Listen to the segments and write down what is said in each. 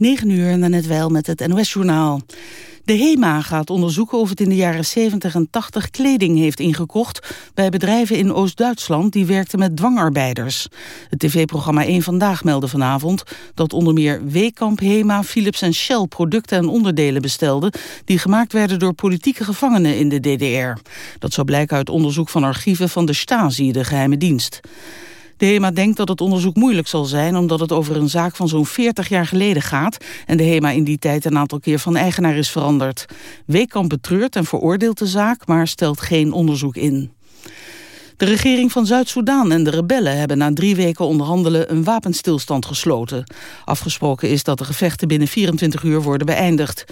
9 uur en net wel met het NOS-journaal. De HEMA gaat onderzoeken of het in de jaren 70 en 80 kleding heeft ingekocht... bij bedrijven in Oost-Duitsland die werkten met dwangarbeiders. Het tv-programma 1 Vandaag meldde vanavond... dat onder meer Weekamp, HEMA, Philips en Shell producten en onderdelen bestelden... die gemaakt werden door politieke gevangenen in de DDR. Dat zou blijken uit onderzoek van archieven van de Stasi, de geheime dienst. De HEMA denkt dat het onderzoek moeilijk zal zijn... omdat het over een zaak van zo'n 40 jaar geleden gaat... en de HEMA in die tijd een aantal keer van eigenaar is veranderd. Weekamp betreurt en veroordeelt de zaak, maar stelt geen onderzoek in. De regering van Zuid-Soedan en de rebellen hebben na drie weken onderhandelen een wapenstilstand gesloten. Afgesproken is dat de gevechten binnen 24 uur worden beëindigd.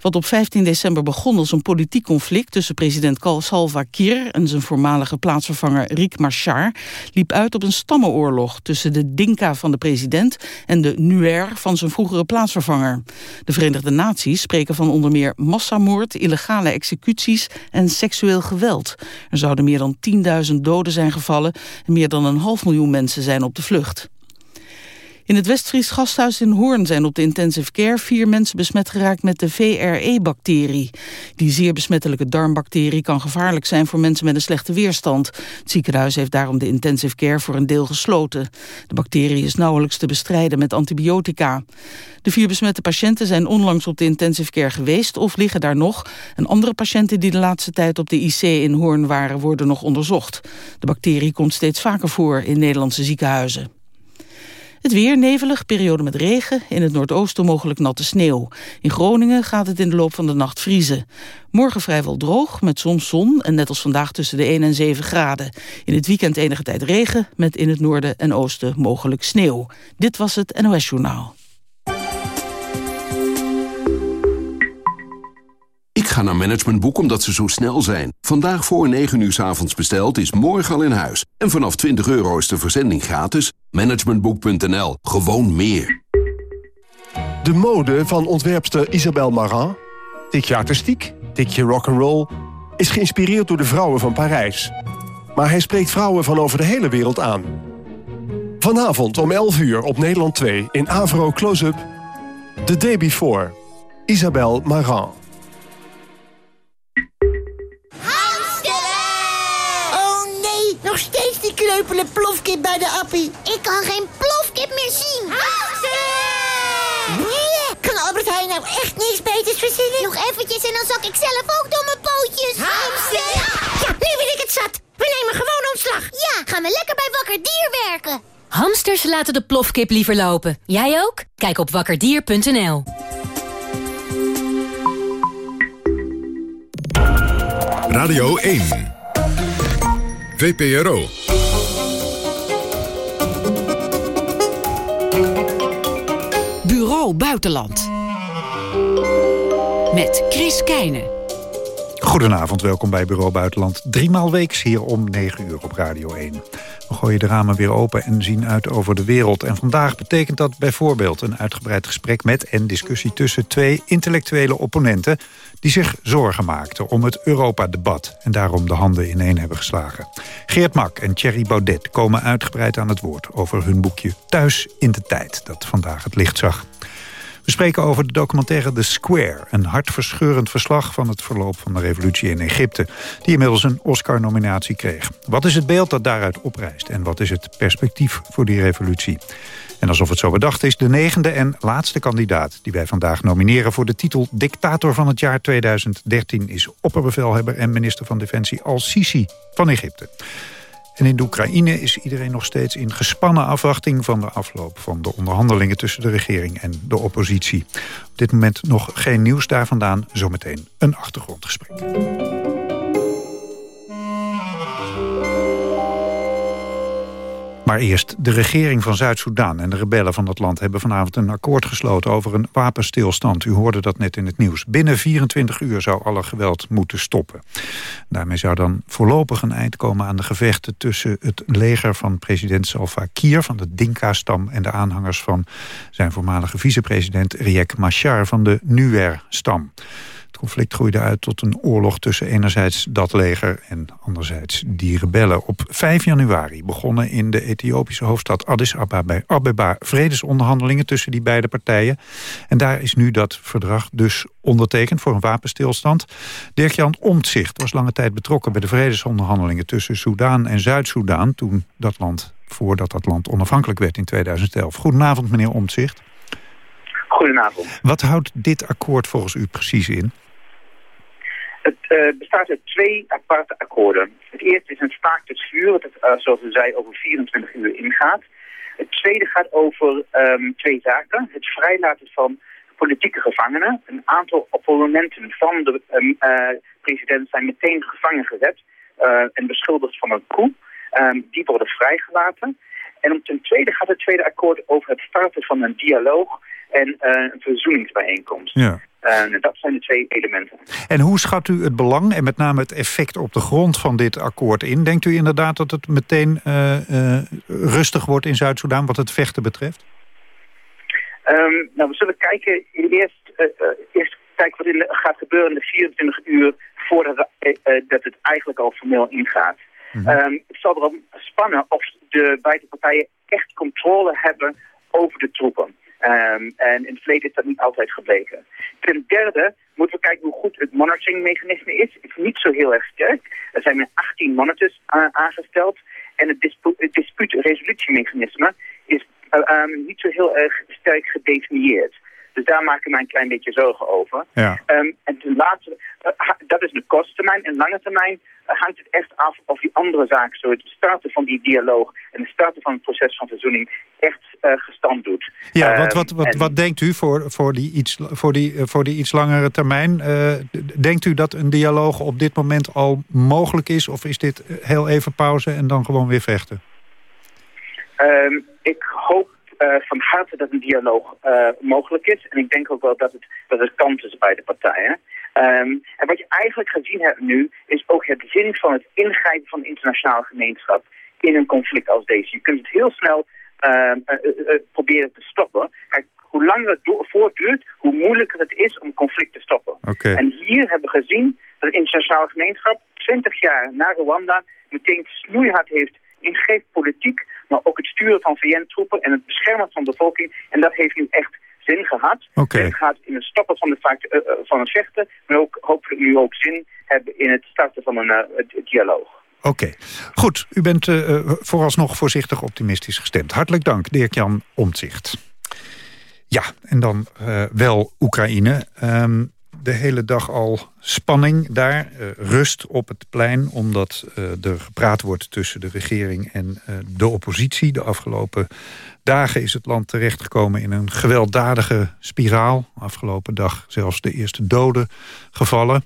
Wat op 15 december begon als een politiek conflict tussen president Salva Kiir en zijn voormalige plaatsvervanger Riek Machar liep uit op een stammenoorlog tussen de Dinka van de president en de Nuer van zijn vroegere plaatsvervanger. De Verenigde Naties spreken van onder meer massamoord, illegale executies en seksueel geweld. Er zouden meer dan 10.000 doden zijn gevallen en meer dan een half miljoen mensen zijn op de vlucht. In het Westfries gasthuis in Hoorn zijn op de intensive care vier mensen besmet geraakt met de VRE-bacterie. Die zeer besmettelijke darmbacterie kan gevaarlijk zijn voor mensen met een slechte weerstand. Het ziekenhuis heeft daarom de intensive care voor een deel gesloten. De bacterie is nauwelijks te bestrijden met antibiotica. De vier besmette patiënten zijn onlangs op de intensive care geweest of liggen daar nog. En andere patiënten die de laatste tijd op de IC in Hoorn waren worden nog onderzocht. De bacterie komt steeds vaker voor in Nederlandse ziekenhuizen. Het weer nevelig, periode met regen. In het noordoosten mogelijk natte sneeuw. In Groningen gaat het in de loop van de nacht vriezen. Morgen vrijwel droog, met soms zon en net als vandaag tussen de 1 en 7 graden. In het weekend enige tijd regen, met in het noorden en oosten mogelijk sneeuw. Dit was het NOS Journaal. Ik ga naar Managementboek omdat ze zo snel zijn. Vandaag voor 9 uur s avonds besteld is morgen al in huis. En vanaf 20 euro is de verzending gratis. Managementboek.nl. Gewoon meer. De mode van ontwerpster Isabelle Marant, tikje artistiek, tikje rock'n'roll... is geïnspireerd door de vrouwen van Parijs. Maar hij spreekt vrouwen van over de hele wereld aan. Vanavond om 11 uur op Nederland 2 in Avro Close-Up... The Day Before, Isabelle Marant. Kreupele plofkip bij de appie. Ik kan geen plofkip meer zien. Nee, kan Albert Heijn nou echt niks beters verzinnen? Nog eventjes en dan zak ik zelf ook door mijn pootjes. Hamster! Ja, nu ben ik het zat. We nemen gewoon ontslag. Ja, gaan we lekker bij Wakker Dier werken. Hamsters laten de plofkip liever lopen. Jij ook? Kijk op wakkerdier.nl. Radio 1 VPRO. Bureau Buitenland. Met Chris Keijnen. Goedenavond, welkom bij Bureau Buitenland. Driemaal weeks hier om 9 uur op Radio 1. We gooien de ramen weer open en zien uit over de wereld. En vandaag betekent dat bijvoorbeeld een uitgebreid gesprek met... en discussie tussen twee intellectuele opponenten... die zich zorgen maakten om het Europa-debat... en daarom de handen ineen hebben geslagen. Geert Mak en Thierry Baudet komen uitgebreid aan het woord... over hun boekje Thuis in de Tijd, dat vandaag het licht zag. We spreken over de documentaire The Square. Een hartverscheurend verslag van het verloop van de revolutie in Egypte. Die inmiddels een Oscar-nominatie kreeg. Wat is het beeld dat daaruit oprijst? En wat is het perspectief voor die revolutie? En alsof het zo bedacht is, de negende en laatste kandidaat... die wij vandaag nomineren voor de titel Dictator van het jaar 2013... is opperbevelhebber en minister van Defensie Al-Sisi van Egypte. En in de Oekraïne is iedereen nog steeds in gespannen afwachting... van de afloop van de onderhandelingen tussen de regering en de oppositie. Op dit moment nog geen nieuws daar vandaan, zometeen een achtergrondgesprek. Maar eerst, de regering van Zuid-Soedan en de rebellen van dat land... hebben vanavond een akkoord gesloten over een wapenstilstand. U hoorde dat net in het nieuws. Binnen 24 uur zou alle geweld moeten stoppen. Daarmee zou dan voorlopig een eind komen aan de gevechten... tussen het leger van president Salva Kiir van de Dinka-stam... en de aanhangers van zijn voormalige vicepresident Riek Machar van de Nuer-stam. Conflict groeide uit tot een oorlog tussen enerzijds dat leger en anderzijds die rebellen. Op 5 januari begonnen in de Ethiopische hoofdstad Addis Ababa vredesonderhandelingen tussen die beide partijen. En daar is nu dat verdrag dus ondertekend voor een wapenstilstand. Dirk-Jan Omtzigt was lange tijd betrokken bij de vredesonderhandelingen tussen Soudaan en Zuid-Soedan toen dat land voordat dat land onafhankelijk werd in 2011. Goedenavond, meneer Omtzigt. Goedenavond. Wat houdt dit akkoord volgens u precies in? Het uh, bestaat uit twee aparte akkoorden. Het eerste is een staakt het vuur, dat uh, zoals u zei over 24 uur ingaat. Het tweede gaat over um, twee zaken. Het vrijlaten van politieke gevangenen. Een aantal opponenten van de um, uh, president zijn meteen gevangen gezet en beschuldigd van een coup. Um, die worden vrijgelaten. En ten tweede gaat het tweede akkoord over het starten van een dialoog en een verzoeningsbijeenkomst. Ja. Uh, dat zijn de twee elementen. En hoe schat u het belang en met name het effect op de grond van dit akkoord in? Denkt u inderdaad dat het meteen uh, rustig wordt in Zuid-Soedan wat het vechten betreft? Um, nou, we zullen kijken eerst, eerst kijken wat er gaat gebeuren in de 24 uur voordat dat het eigenlijk al formeel ingaat. Mm -hmm. um, het zal erop spannen of de beide partijen echt controle hebben over de troepen. Um, en in het verleden is dat niet altijd gebleken. Ten derde moeten we kijken hoe goed het monitoringmechanisme is. Het is niet zo heel erg sterk. Er zijn maar 18 monitors uh, aangesteld. En het, dispu het dispuutresolutiemechanisme is uh, um, niet zo heel erg sterk gedefinieerd. Dus daar maak ik mij een klein beetje zorgen over. Ja. Um, en ten laatste, uh, dat is de korttermijn. En lange termijn hangt het echt af of die andere zaken, zo het starten van die dialoog en het starten van het proces van verzoening, echt uh, gestand doet. Ja, wat, wat, wat, en... wat denkt u voor, voor, die iets, voor, die, voor die iets langere termijn? Uh, denkt u dat een dialoog op dit moment al mogelijk is? Of is dit heel even pauze en dan gewoon weer vechten? Um, ik hoop van harte dat een dialoog uh, mogelijk is. En ik denk ook wel dat het, dat het kan tussen beide partijen. Um, en wat je eigenlijk gezien hebt nu, is ook het zin van het ingrijpen van de internationale gemeenschap in een conflict als deze. Je kunt het heel snel uh, proberen te stoppen. Kijk, hoe langer het voortduurt, hoe moeilijker het is om conflict te stoppen. Okay. En hier hebben we gezien dat de internationale gemeenschap 20 jaar na Rwanda meteen snoeihard heeft ingreep politiek, maar ook het sturen van VN-troepen en het beschermen van de bevolking. En dat heeft nu echt zin gehad. Okay. Het gaat in het stoppen van, de, uh, van het vechten, maar ook hopelijk nu ook zin hebben in het starten van een uh, dialoog. Oké, okay. goed. U bent uh, vooralsnog voorzichtig optimistisch gestemd. Hartelijk dank, Dirk-Jan Omtzigt. Ja, en dan wel Oekraïne. Um, de hele dag al spanning daar. Uh, rust op het plein, omdat uh, er gepraat wordt tussen de regering en uh, de oppositie. De afgelopen dagen is het land terechtgekomen in een gewelddadige spiraal. Afgelopen dag zelfs de eerste doden gevallen.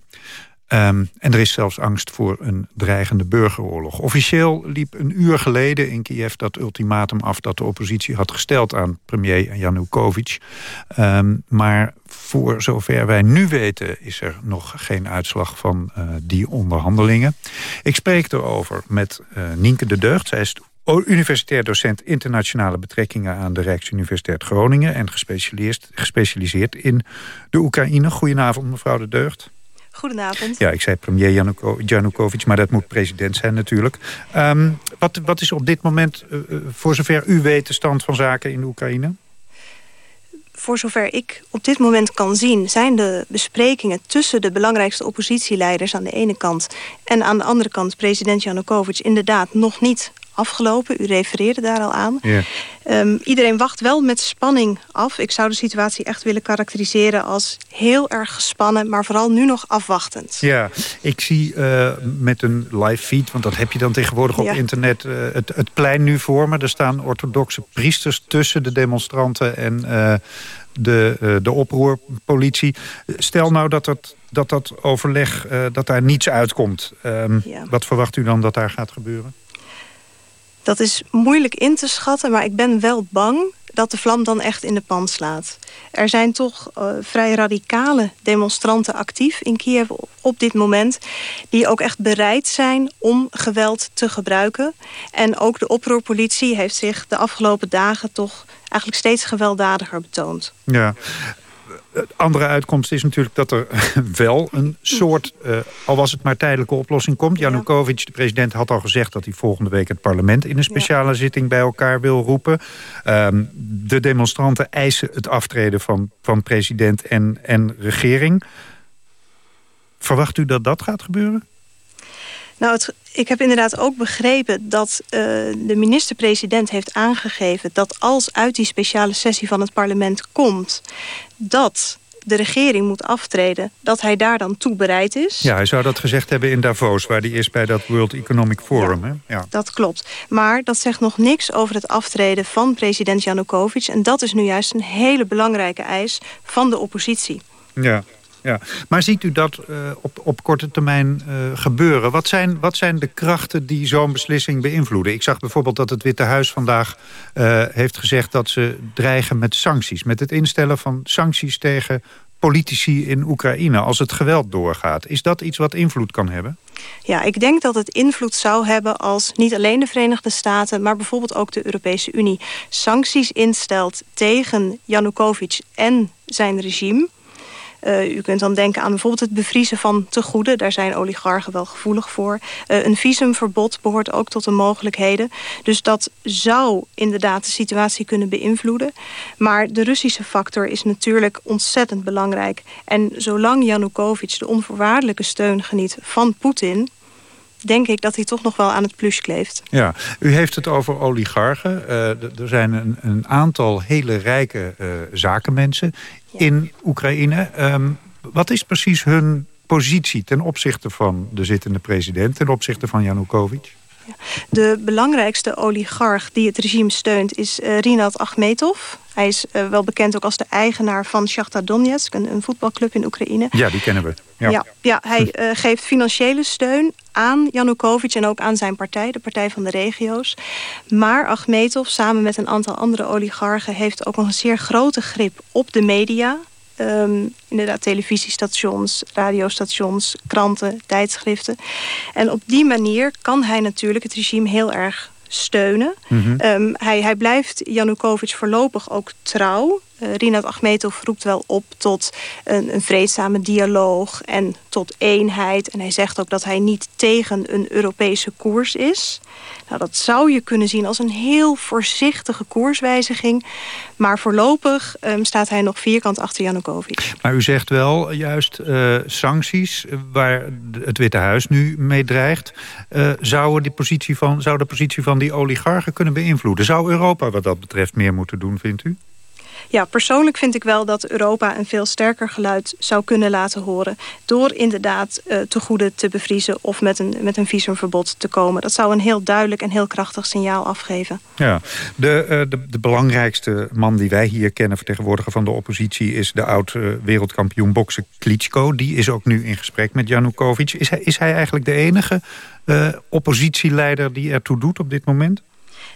Um, en er is zelfs angst voor een dreigende burgeroorlog. Officieel liep een uur geleden in Kiev dat ultimatum af... dat de oppositie had gesteld aan premier Janukovic. Um, maar voor zover wij nu weten is er nog geen uitslag van uh, die onderhandelingen. Ik spreek erover met uh, Nienke de Deugd. Zij is universitair docent internationale betrekkingen... aan de Rijksuniversiteit Groningen... en gespecialiseerd, gespecialiseerd in de Oekraïne. Goedenavond, mevrouw de Deugd. Goedenavond. Ja, ik zei premier Janukovic, maar dat moet president zijn natuurlijk. Um, wat, wat is op dit moment, uh, voor zover u weet, de stand van zaken in de Oekraïne? Voor zover ik op dit moment kan zien... zijn de besprekingen tussen de belangrijkste oppositieleiders aan de ene kant... en aan de andere kant president Janukovic inderdaad nog niet afgelopen. U refereerde daar al aan. Yeah. Um, iedereen wacht wel met spanning af. Ik zou de situatie echt willen karakteriseren als heel erg gespannen... maar vooral nu nog afwachtend. Ja, ik zie uh, met een live feed, want dat heb je dan tegenwoordig op internet... Uh, het, het plein nu voor me. Er staan orthodoxe priesters tussen de demonstranten en... Uh, de, de oproerpolitie. Stel nou dat dat, dat, dat overleg, dat daar niets uitkomt. Um, ja. Wat verwacht u dan dat daar gaat gebeuren? Dat is moeilijk in te schatten, maar ik ben wel bang dat de vlam dan echt in de pan slaat. Er zijn toch uh, vrij radicale demonstranten actief in Kiev op dit moment... die ook echt bereid zijn om geweld te gebruiken. En ook de oproerpolitie heeft zich de afgelopen dagen toch eigenlijk steeds gewelddadiger betoond. Ja. Andere uitkomst is natuurlijk dat er wel een soort, uh, al was het maar tijdelijke oplossing komt. Janukovic, de president, had al gezegd dat hij volgende week het parlement in een speciale zitting bij elkaar wil roepen. Um, de demonstranten eisen het aftreden van, van president en, en regering. Verwacht u dat dat gaat gebeuren? Nou, het, ik heb inderdaad ook begrepen dat uh, de minister-president heeft aangegeven... dat als uit die speciale sessie van het parlement komt... dat de regering moet aftreden, dat hij daar dan toe bereid is. Ja, hij zou dat gezegd hebben in Davos, waar hij is bij dat World Economic Forum. Ja, hè? ja. dat klopt. Maar dat zegt nog niks over het aftreden van president Janukovic. En dat is nu juist een hele belangrijke eis van de oppositie. Ja, ja. Maar ziet u dat uh, op, op korte termijn uh, gebeuren? Wat zijn, wat zijn de krachten die zo'n beslissing beïnvloeden? Ik zag bijvoorbeeld dat het Witte Huis vandaag uh, heeft gezegd... dat ze dreigen met sancties. Met het instellen van sancties tegen politici in Oekraïne... als het geweld doorgaat. Is dat iets wat invloed kan hebben? Ja, ik denk dat het invloed zou hebben als niet alleen de Verenigde Staten... maar bijvoorbeeld ook de Europese Unie sancties instelt tegen Janukovic en zijn regime... Uh, u kunt dan denken aan bijvoorbeeld het bevriezen van tegoeden. Daar zijn oligarchen wel gevoelig voor. Uh, een visumverbod behoort ook tot de mogelijkheden. Dus dat zou inderdaad de situatie kunnen beïnvloeden. Maar de Russische factor is natuurlijk ontzettend belangrijk. En zolang Janukovic de onvoorwaardelijke steun geniet van Poetin denk ik dat hij toch nog wel aan het plus kleeft. Ja, u heeft het over oligarchen. Uh, er zijn een, een, aantal hele rijke uh, zakenmensen in Oekraïne. Um, wat is precies hun positie ten opzichte van de zittende president... ten opzichte van Janukovic? De belangrijkste oligarch die het regime steunt is uh, Rinat Achmetov. Hij is uh, wel bekend ook als de eigenaar van Shakhtar Donetsk, een, een voetbalclub in Oekraïne. Ja, die kennen we. Ja, ja, ja hij uh, geeft financiële steun aan Janukovic en ook aan zijn partij, de Partij van de Regio's. Maar Achmetov, samen met een aantal andere oligarchen... heeft ook een zeer grote grip op de media... Um, inderdaad televisiestations, radiostations, kranten, tijdschriften. En op die manier kan hij natuurlijk het regime heel erg steunen. Mm -hmm. um, hij, hij blijft Janukovic voorlopig ook trouw. Uh, Rinat Achmetov roept wel op tot een, een vreedzame dialoog en tot eenheid. En hij zegt ook dat hij niet tegen een Europese koers is. Nou, dat zou je kunnen zien als een heel voorzichtige koerswijziging. Maar voorlopig um, staat hij nog vierkant achter Janukovic. Maar u zegt wel juist uh, sancties waar het Witte Huis nu mee dreigt... Uh, zouden die positie van, zou de positie van die oligarchen kunnen beïnvloeden. Zou Europa wat dat betreft meer moeten doen, vindt u? Ja, persoonlijk vind ik wel dat Europa een veel sterker geluid zou kunnen laten horen... door inderdaad uh, te goede te bevriezen of met een, met een visumverbod te komen. Dat zou een heel duidelijk en heel krachtig signaal afgeven. Ja, de, uh, de, belangrijkste man die wij hier kennen, vertegenwoordiger van de oppositie... is de oud-wereldkampioen boksen Klitschko. Die is ook nu in gesprek met Janukovic. Is hij, is hij eigenlijk de enige uh, oppositieleider die ertoe doet op dit moment?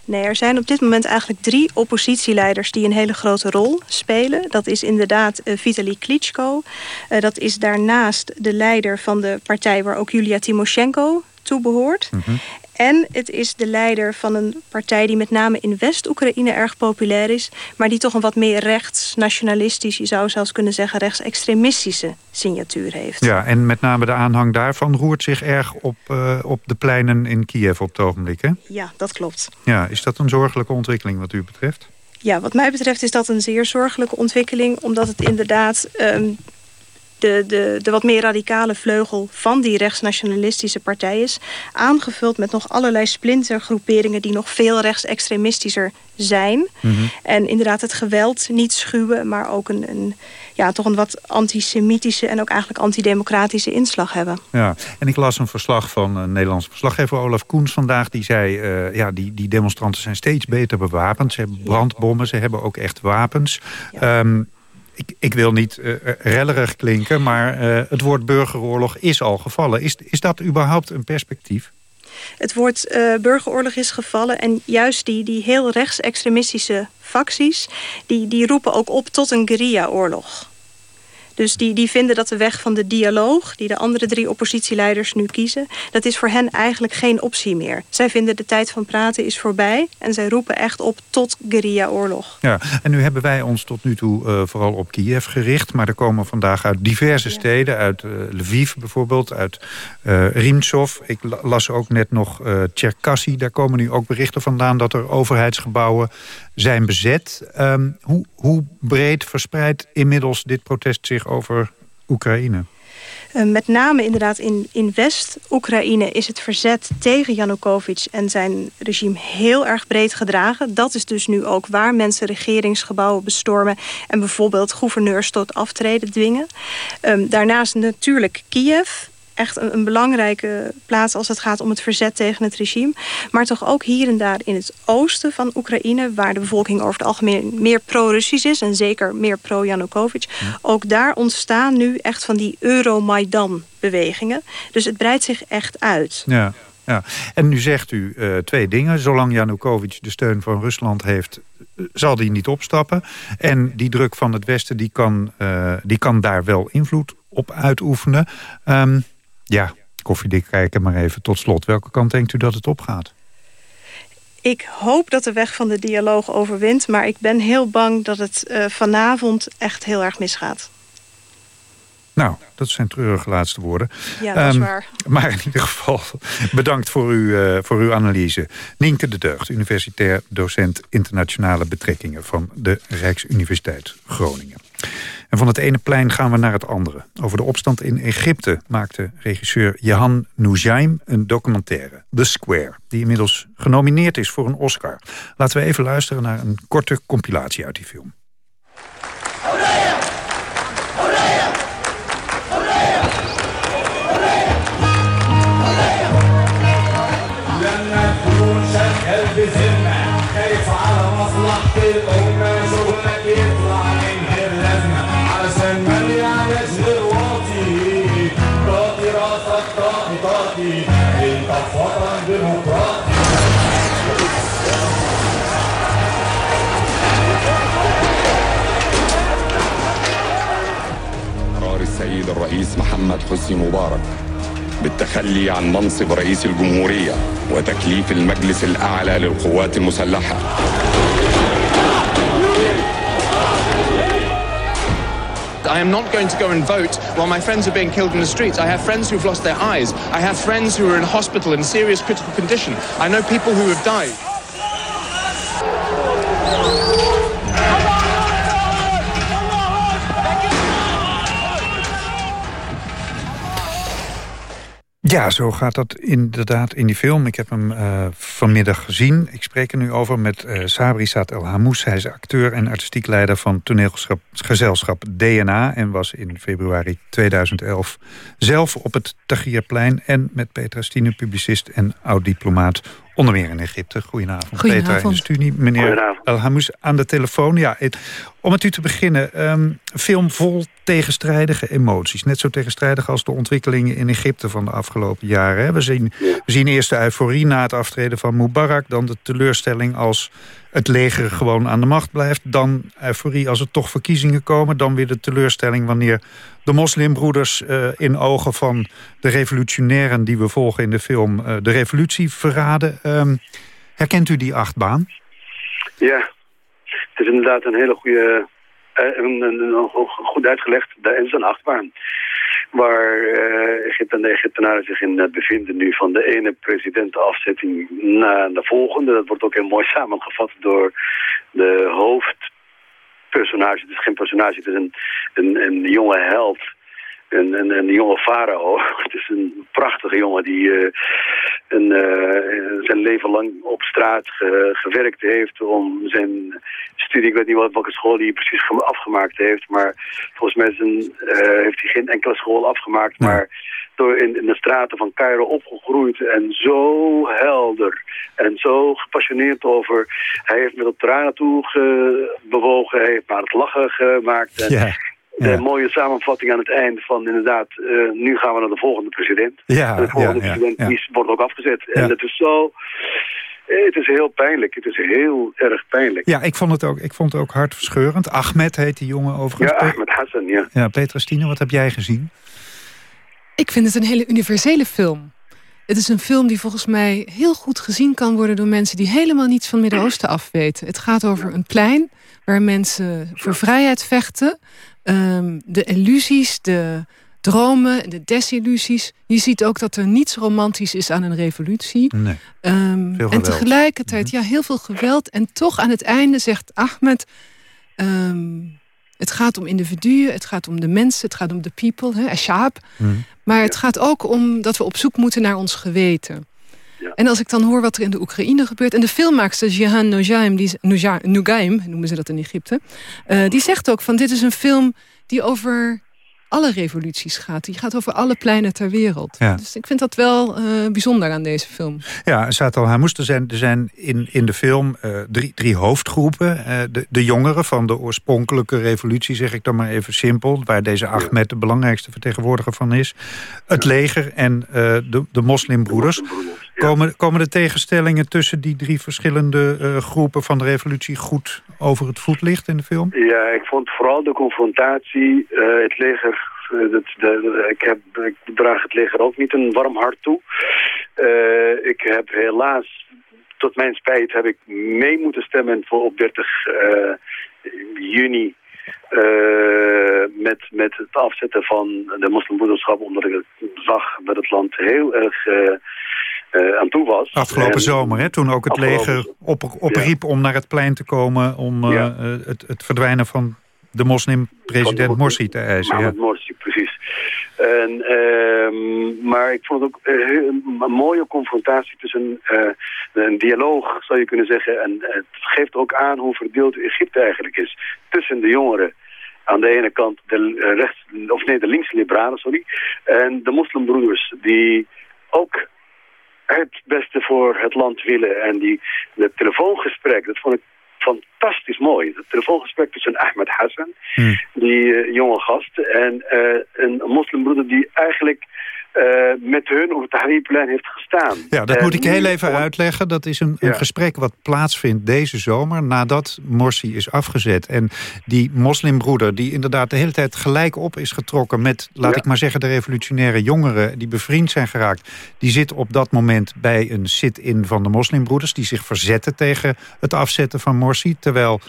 Nee, er zijn op dit moment eigenlijk drie oppositieleiders... die een hele grote rol spelen. Dat is inderdaad uh, Vitaly Klitschko. Uh, dat is daarnaast de leider van de partij... waar ook Julia Timoshenko toe behoort. -hmm. En het is de leider van een partij die met name in West-Oekraïne erg populair is... maar die toch een wat meer rechts-nationalistisch, je zou zelfs kunnen zeggen... rechtsextremistische signatuur heeft. Ja, en met name de aanhang daarvan roert zich erg op, uh, op de pleinen in Kiev op het ogenblik, hè? Ja, dat klopt. Ja, is dat een zorgelijke ontwikkeling wat u betreft? Ja, wat mij betreft is dat een zeer zorgelijke ontwikkeling... omdat het inderdaad... Um, de, de, de wat meer radicale vleugel van die rechtsnationalistische partij is. Aangevuld met nog allerlei splintergroeperingen die nog veel rechtsextremistischer zijn. Mm -hmm. En inderdaad het geweld niet schuwen, maar ook een, een, ja, toch een wat antisemitische en ook eigenlijk antidemocratische inslag hebben. Ja, en ik las een verslag van een Nederlandse verslaggever Olaf Koens vandaag. Die zei, uh, ja, die, die demonstranten zijn steeds beter bewapend. Ze hebben brandbommen, ze hebben ook echt wapens. Ja. Um, ik, ik, wil niet uh, rellerig klinken, maar uh, het woord burgeroorlog is al gevallen. Is, is dat überhaupt een perspectief? Het woord burgeroorlog is gevallen en juist die, die heel rechtsextremistische facties... Die, die roepen ook op tot een guerrilla-oorlog. Dus die, die vinden dat de weg van de dialoog... die de andere drie oppositieleiders nu kiezen... dat is voor hen eigenlijk geen optie meer. Zij vinden de tijd van praten is voorbij... en zij roepen echt op tot guerrilla-oorlog. Ja, en nu hebben wij ons tot nu toe uh, vooral op Kiev gericht... maar er komen vandaag uit diverse steden... uit uh, Lviv bijvoorbeeld, uit uh, Rimtsov. Ik las ook net nog uh, Cherkassy. Daar komen nu ook berichten vandaan... dat er overheidsgebouwen zijn bezet. Um, hoe, hoe breed verspreidt inmiddels dit protest zich over Oekraïne? Uh, met name inderdaad in, in West-Oekraïne is het verzet tegen Janukovic en zijn regime heel erg breed gedragen. Dat is dus nu ook waar mensen regeringsgebouwen bestormen en bijvoorbeeld gouverneurs tot aftreden dwingen. Um, daarnaast natuurlijk Kiev, echt een, een, belangrijke plaats als het gaat om het verzet tegen het regime. Maar toch ook hier en daar in het oosten van Oekraïne... waar de bevolking over het algemeen meer pro-Russisch is... en zeker meer pro-Janukovic. Ook daar ontstaan nu echt van die Euromaidan-bewegingen. Dus het breidt zich echt uit. Ja. Ja, en nu zegt u uh, twee dingen. Zolang Janukovic de steun van Rusland heeft, zal die niet opstappen. En die druk van het Westen, die kan, uh, die kan daar wel invloed op uitoefenen. Um, ja, koffiedik kijken maar even tot slot. Welke kant denkt u dat het opgaat? Ik hoop dat de weg van de dialoog overwint... maar ik ben heel bang dat het uh, vanavond echt heel erg misgaat. Nou, dat zijn treurige laatste woorden. Ja, dat is um, waar. Maar in ieder geval bedankt voor, u, uh, voor uw analyse. Nienke de Deugd, universitair docent internationale betrekkingen... van de Rijksuniversiteit Groningen. En van het ene plein gaan we naar het andere. Over de opstand in Egypte maakte regisseur Jehan Noujaim een documentaire, The Square, die inmiddels genomineerd is voor een Oscar. Laten we even luisteren naar een korte compilatie uit die film. السيد الرئيس محمد حسني مبارك بالتخلي عن منصب رئيس الجمهورية وتكليف المجلس الأعلى للقوات المسلحة. I am not going to go and vote while my friends are being killed in the streets. I have friends who've lost their eyes. I have friends who are in hospital in serious critical condition. I know people who have died. Ja, zo gaat dat inderdaad in die film. Ik heb hem uh, vanmiddag gezien. Ik spreek er nu over met uh, Sabri Saad El Hamous. Hij is acteur en artistiek leider van toneelgezelschap DNA... en was in februari 2011 zelf op het Tahrirplein... en met Petra Stine, publicist en oud-diplomaat onder meer in Egypte. Goedenavond, Goedenavond. Petra in de studie. Meneer aan de telefoon. Ja, het, om met u te beginnen, um, film vol tegenstrijdige emoties. Net zo tegenstrijdig als de ontwikkelingen in Egypte van de afgelopen jaren. Hè. We, zien, we zien eerst de euforie na het aftreden van Mubarak... dan de teleurstelling als het leger gewoon aan de macht blijft. Dan euforie als er toch verkiezingen komen. Dan weer de teleurstelling wanneer de moslimbroeders uh, in ogen van de revolutionairen... die we volgen in de film, uh, de revolutie verraden. Um, herkent u die achtbaan? Ja, het is inderdaad een hele goede... Uh, een, goed uitgelegd, is een achtbaan waar uh, en de Egyptenaren zich in uh, bevinden nu van de ene presidentenafzetting naar de volgende. Dat wordt ook heel mooi samengevat door de hoofdpersonage. Het is geen personage, het is een, een, een jonge held een, een, jonge farao. Het is een prachtige jongen die uh, een, uh, zijn leven lang op straat ge, gewerkt heeft om zijn studie, ik weet niet wat, welke school hij precies afgemaakt heeft, maar volgens mij zijn, uh, heeft hij geen enkele school afgemaakt, maar door in, in de straten van Cairo opgegroeid en zo helder en zo gepassioneerd over. Hij heeft met op tranen toe bewogen, hij heeft maar het lachen gemaakt. En, ja de ja. mooie samenvatting aan het eind van inderdaad, uh, nu gaan we naar de volgende president. Ja, de volgende ja, president ja, die wordt ook afgezet. En dat is zo... Het is heel pijnlijk. Het is heel erg pijnlijk. Ja, ik vond het ook, ik vond het ook hartverscheurend. Ahmed heet die jongen overigens. Ja, Ahmed Hassan, ja. Ja, Petra wat heb jij gezien? Ik vind het een hele universele film. Het is een film die volgens mij heel goed gezien kan worden... door mensen die helemaal niets van Midden-Oosten afweten. Het gaat over een plein waar mensen voor vrijheid vechten. Um, de illusies, de dromen, de desillusies. Je ziet ook dat er niets romantisch is aan een revolutie. Nee, um, en tegelijkertijd, mhm. ja, heel veel geweld. En toch aan het einde zegt Ahmed... Um, het gaat om individuen, het gaat om de mensen, het gaat om de people, hè, ashab. Mhm. Maar het gaat ook om dat we op zoek moeten naar ons geweten. Ja. En als ik dan hoor wat er in de Oekraïne gebeurt... en de filmmaakster Jihan Nujaim, die, Nugaim, noemen ze dat in Egypte... Uh, die zegt ook van dit is een film die over alle revoluties gaat. Die gaat over alle pleinen ter wereld. Dus ik vind dat wel uh, bijzonder aan deze film. Ja, Sato Hamous, er zijn, er zijn in, in de film uh, drie, drie hoofdgroepen. Uh, de, de jongeren van de oorspronkelijke revolutie, zeg ik dan maar even simpel... waar deze Ahmed de belangrijkste vertegenwoordiger van is. Het leger en de, de moslimbroeders. Komen, komen de tegenstellingen tussen die drie verschillende groepen van de revolutie... goed over het voetlicht in de film? Ja, ik vond vooral de confrontatie, het leger eh, dat, de, ik, heb, ik draag het leger ook niet een warm hart toe. Uh, ik heb helaas, tot mijn spijt, heb ik mee moeten stemmen voor op 30 uh, eh, juni... Uh, met, met het afzetten van de moslimbroederschap... omdat ik zag dat het land heel erg... Uh, aan toe was. Afgelopen zomer, hè, toen ook het leger op, opriep om naar het plein te komen... om uh, het, het verdwijnen van de moslim-president Morsi te eisen. Ja. Morsi, precies. En, uh, maar ik vond het ook een mooie confrontatie tussen uh, een dialoog, zou je kunnen zeggen. En het geeft ook aan hoe verdeeld Egypte eigenlijk is tussen de jongeren aan de ene kant de eh, rechts, of nee, de linkse liberalen, sorry, en de moslimbroeders die ook het beste voor het land willen. En die, het telefoongesprek, dat vond ik fantastisch mooi. Het telefoongesprek tussen Ahmed Hassan, hmm. die uh, jonge gast, en uh, een moslimbroeder die eigenlijk uh, met hun op het Tahrirplein heeft gestaan. Ja, dat moet ik heel even uitleggen. Dat is een, een gesprek wat plaatsvindt deze zomer... nadat Morsi is afgezet. En die moslimbroeder die inderdaad de hele tijd gelijk op is getrokken... met, laat ik maar zeggen, de revolutionaire jongeren... die bevriend zijn geraakt... die zit op dat moment bij een sit-in van de moslimbroeders... die zich verzetten tegen het afzetten van Morsi. Terwijl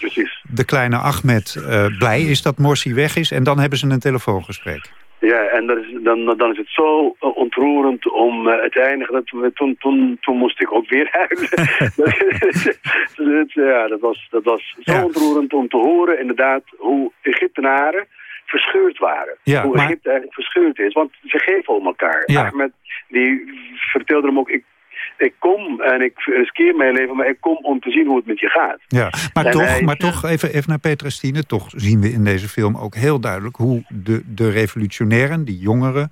de kleine Ahmed uh, blij is dat Morsi weg is. En dan hebben ze een telefoongesprek. Ja, en dat is, dan, dan is het zo uh, ontroerend om uh, het eindigen. Dat, we, toen, toen, toen moest ik ook weer huilen. ja, dat was, dat was zo ja. ontroerend om te horen inderdaad hoe Egyptenaren verscheurd waren. Ja, hoe Egypte eigenlijk verscheurd is. Want ze geven om elkaar. Ja. Ahmed, die vertelde hem ook... Ik, ik kom en ik riskeer mijn leven, maar ik kom om te zien hoe het met je gaat. Ja, maar toch, maar toch even, even naar Petra toch zien we in deze film ook heel duidelijk hoe de, de revolutionairen, die jongeren,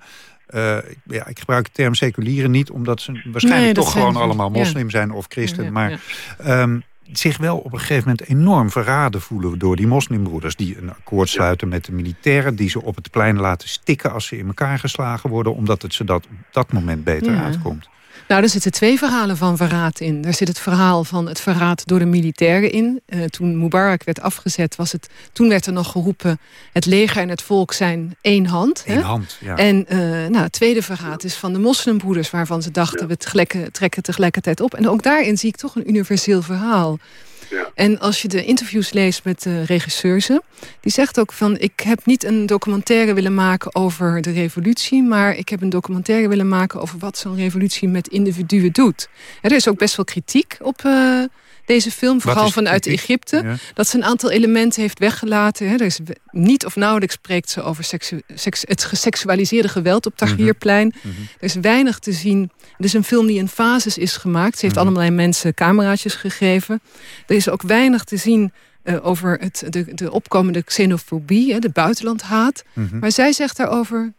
uh, ja, ik gebruik de term seculieren niet, omdat ze waarschijnlijk toch gewoon allemaal moslim zijn of christen. maar um, zich wel op een gegeven moment enorm verraden voelen door die moslimbroeders. Die een akkoord sluiten met de militairen. Die ze op het plein laten stikken als ze in elkaar geslagen worden. Omdat het ze dat op dat moment beter ja. uitkomt. Nou, er zitten twee verhalen van verraad in. Er zit het verhaal van het verraad door de militairen in. Uh, toen Mubarak werd afgezet, was het, toen werd er nog geroepen... het leger en het volk zijn één hand. Eén hand, ja. En uh, nou, het tweede verraad is van de moslimbroeders... waarvan ze dachten, we trekken tegelijkertijd op. En ook daarin zie ik toch een universeel verhaal. En als je de interviews leest met de regisseuse... die zegt ook van... ik heb niet een documentaire willen maken over de revolutie... maar ik heb een documentaire willen maken... over wat zo'n revolutie met individuen doet. Er is ook best wel kritiek op... Uh, deze film, vooral vanuit Egypte. Dat ze een aantal elementen heeft weggelaten. Hè. Er is niet of nauwelijks spreekt ze over seksu seks het geseksualiseerde geweld op Tahrirplein. Mm -hmm. Er is weinig te zien. Het is een film die in fases is gemaakt. Ze heeft mm -hmm. allerlei mensen cameraatjes gegeven. Er is ook weinig te zien uh, over het, de, de opkomende xenofobie, hè, de buitenlandhaat. Mm -hmm. Maar zij zegt daarover,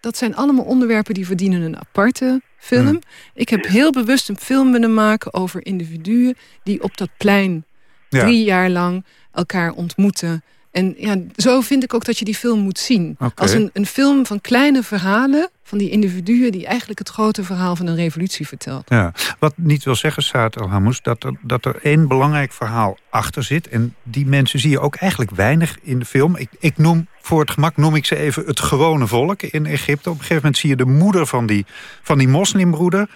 dat zijn allemaal onderwerpen die verdienen een aparte film. Mm. Ik heb heel bewust een film willen maken over individuen... die op dat plein ja. drie jaar lang elkaar ontmoeten En ja, zo vind ik ook dat je die film moet zien. Als een, een film van kleine verhalen... van die individuen die eigenlijk het grote verhaal van een revolutie vertelt. Ja, wat niet wil zeggen, Saad El Hamous, dat er, dat er één belangrijk verhaal achter zit. En die mensen zie je ook eigenlijk weinig in de film. Ik, ik noem, voor het gemak noem ik ze even het gewone volk in Egypte. Op een gegeven moment zie je de moeder van die, van die moslimbroeder.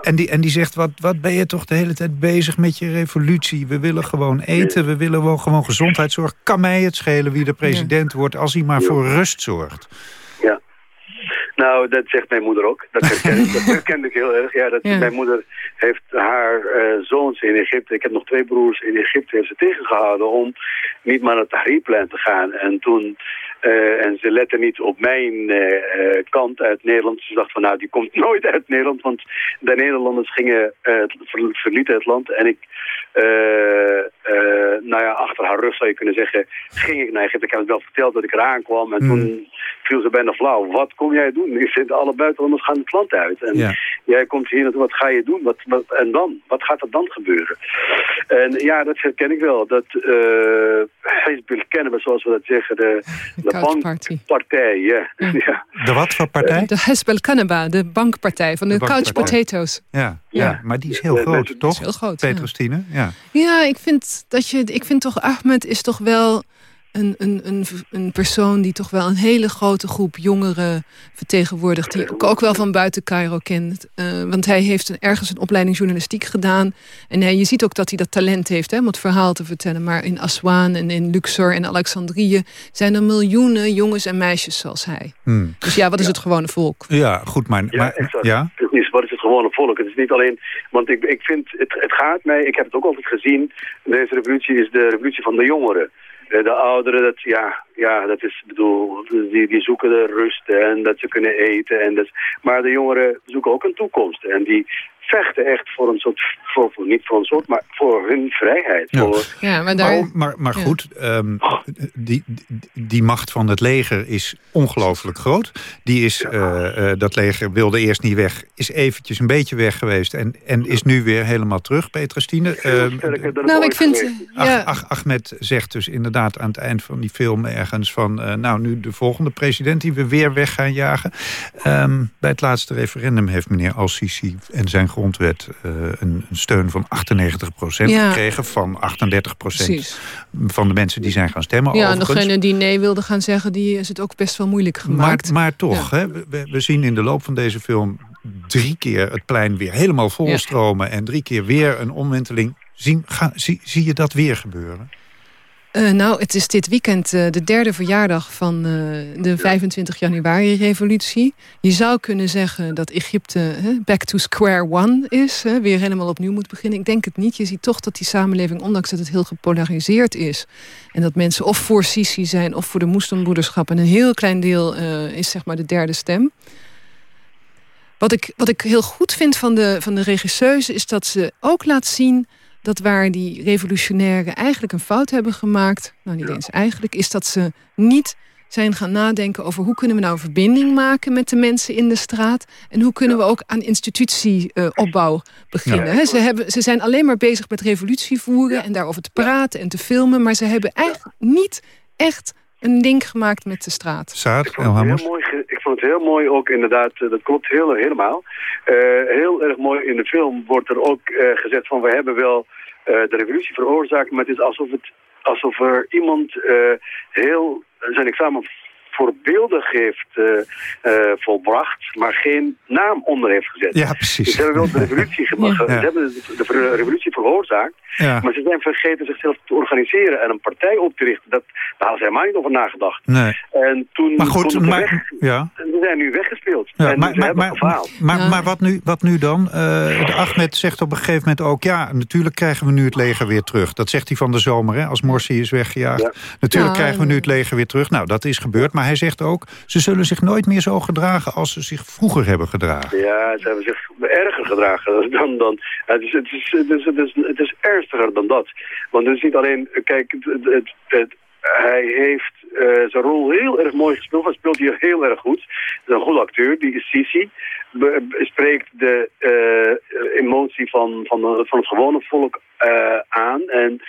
En, die, en die zegt, wat, wat ben je toch de hele tijd bezig met je revolutie? We willen gewoon eten, we willen wel gewoon gezondheidszorg. Kan mij het schelen wie de president wordt als hij maar voor rust zorgt? Ja. Nou, dat zegt mijn moeder ook. Dat herken, ik- dat herken ik heel erg. Ja, dat, Ja. Mijn moeder heeft haar eh, zoons in Egypte, ik heb nog twee broers in Egypte, heeft ze tegengehouden om niet maar naar het Tahrirplein te gaan. En toen, eh, en ze lette niet op mijn eh, eh, kant uit Nederland. Ze dacht van nou, die komt nooit uit Nederland, want de Nederlanders gingen, ver- verlieten het land. En ik, nou ja, achter haar rug zou je kunnen zeggen, ging ik naar Egypte. Ik heb het wel verteld dat ik eraan kwam en toen viel ze bijna flauw. Wat kom jij doen? Ik zit alle buitenlanders gaan het land uit. En Ja. jij komt hier naartoe, wat ga je doen? Wat, wat, en dan? Wat gaat er dan gebeuren? En ja, dat herken ik wel. Dat uh, kennen we, zoals we dat zeggen, de, de bankpartij. Ja. ja. De wat voor partij? De Hezbollah Kanaba, de bankpartij van de, De couch potatoes. Ja, ja. Ja. maar die is heel groot, toch? heel groot, ja. Petrostine, ja. Ja, ik vind dat je. Ik vind toch Ahmed is toch wel een, een, een, een persoon die toch wel een hele grote groep jongeren vertegenwoordigt. Die ik ook wel van buiten Cairo kent. Eh, want hij heeft een, ergens een opleiding journalistiek gedaan. En hij, je ziet ook dat hij dat talent heeft hè, om het verhaal te vertellen. Maar in Aswan en in Luxor en Alexandrië zijn er miljoenen jongens en meisjes zoals hij. Hmm. Dus ja, wat is het gewone volk? Ja, goed, maar... Ja, maar ja? Het is, wat is het gewone volk? Het is niet alleen... Want ik, ik vind, het, het gaat mij... Ik heb het ook altijd gezien. Deze revolutie is de revolutie van de jongeren. Eh, De ouderen, dat, ja, ja, dat is, bedoel, die, die zoeken de rust en dat ze kunnen eten. En dat, maar de jongeren zoeken ook een toekomst. En die vechten echt voor een soort, voor, voor, niet voor een soort, maar voor hun vrijheid. Ja. Voor, Ja, maar daar... Maar, maar, goed, ehm, die, die, die macht van het leger is ongelooflijk groot. Die is, eh, eh, dat leger wilde eerst niet weg, is eventjes een beetje weg geweest... en, en is nu weer helemaal terug, Petrastine. Ehm, dan het Nou, ik vind... Ach- Ahmed zegt dus inderdaad aan het eind van die film ergens van... eh, nou, nu de volgende president die we weer weg gaan jagen. Ehm, bij het laatste referendum heeft meneer Al-Sisi en zijn grondwet... eh, een, een steun van 98 Ja. gekregen van 38 precies. van de mensen die zijn gaan stemmen. Ja, en degene die nee wilde gaan zeggen, die is het ook best wel moeilijk Maar, gemaakt. maar toch, hè, we, zien in de loop van deze film drie keer het plein weer helemaal volstromen... en drie keer weer een omwenteling. Zien, ga, zie, zie je dat weer gebeuren? Eh, nou, het is dit weekend eh, de derde verjaardag van eh, de 25 januari-revolutie. Je zou kunnen zeggen dat Egypte back to square one is. Hè, weer helemaal opnieuw moet beginnen. Ik denk het niet. Je ziet toch dat die samenleving, ondanks dat het heel gepolariseerd is... en dat mensen of voor Sisi zijn of voor de moslimbroederschap... en een heel klein deel is zeg maar de derde stem... Wat ik, wat ik heel goed vind van de, van de regisseuse... is dat ze ook laat zien dat waar die revolutionairen eigenlijk een fout hebben gemaakt... nou niet eens eigenlijk, is dat ze niet zijn gaan nadenken over... hoe kunnen we nou verbinding maken met de mensen in de straat... en hoe kunnen we ook aan institutieopbouw beginnen. Ja. hè? Ze, hebben, ze zijn alleen maar bezig met revolutie voeren... en daarover te praten en te filmen... maar ze hebben eigenlijk niet echt een link gemaakt met de straat. Saad, Ik vond, het heel mooi, ge- ik vond het heel mooi ook inderdaad, eh, dat klopt heel, helemaal. Eh, heel erg mooi in de film wordt er ook eh, gezegd van we hebben wel eh, de revolutie veroorzaakt, maar het is alsof, het, alsof er iemand eh, heel zijn examen voorbeeldig heeft eh, eh, volbracht, maar geen naam onder heeft gezet. Ja, precies. Dus ze hebben wel de revolutie gemaakt, Ja. ze hebben de, de revolutie veroorzaakt, Ja. maar ze zijn vergeten zichzelf te organiseren en een partij op te richten. Dat, daar hadden ze helemaal niet over nagedacht. Nee. En toen Maar goed, konden ze maar- weg. ja. Ze zijn nu weggespeeld. Ja, en maar, ze maar, hebben maar, gefaald. maar, maar wat, nu, wat nu dan? Eh, de Ahmed zegt op een gegeven moment ook... ja, natuurlijk krijgen we nu het leger weer terug. Dat zegt hij van de zomer, hè, als Morsi is weggejaagd. Natuurlijk Ja. krijgen we nu het leger weer terug. Nou, dat is gebeurd. Maar hij zegt ook... ze zullen zich nooit meer zo gedragen als ze zich vroeger hebben gedragen. Ja, ze hebben zich erger gedragen dan... dan het, is, het, is, het, is, het, is, het is ernstiger dan dat. Want het is niet alleen... Kijk, het, het, hij heeft eh, zijn rol heel erg mooi gespeeld. Hij speelt hier heel erg goed. Is een goede acteur, die is Sisi. Spreekt de eh, emotie van, van, van het gewone volk eh, aan. En...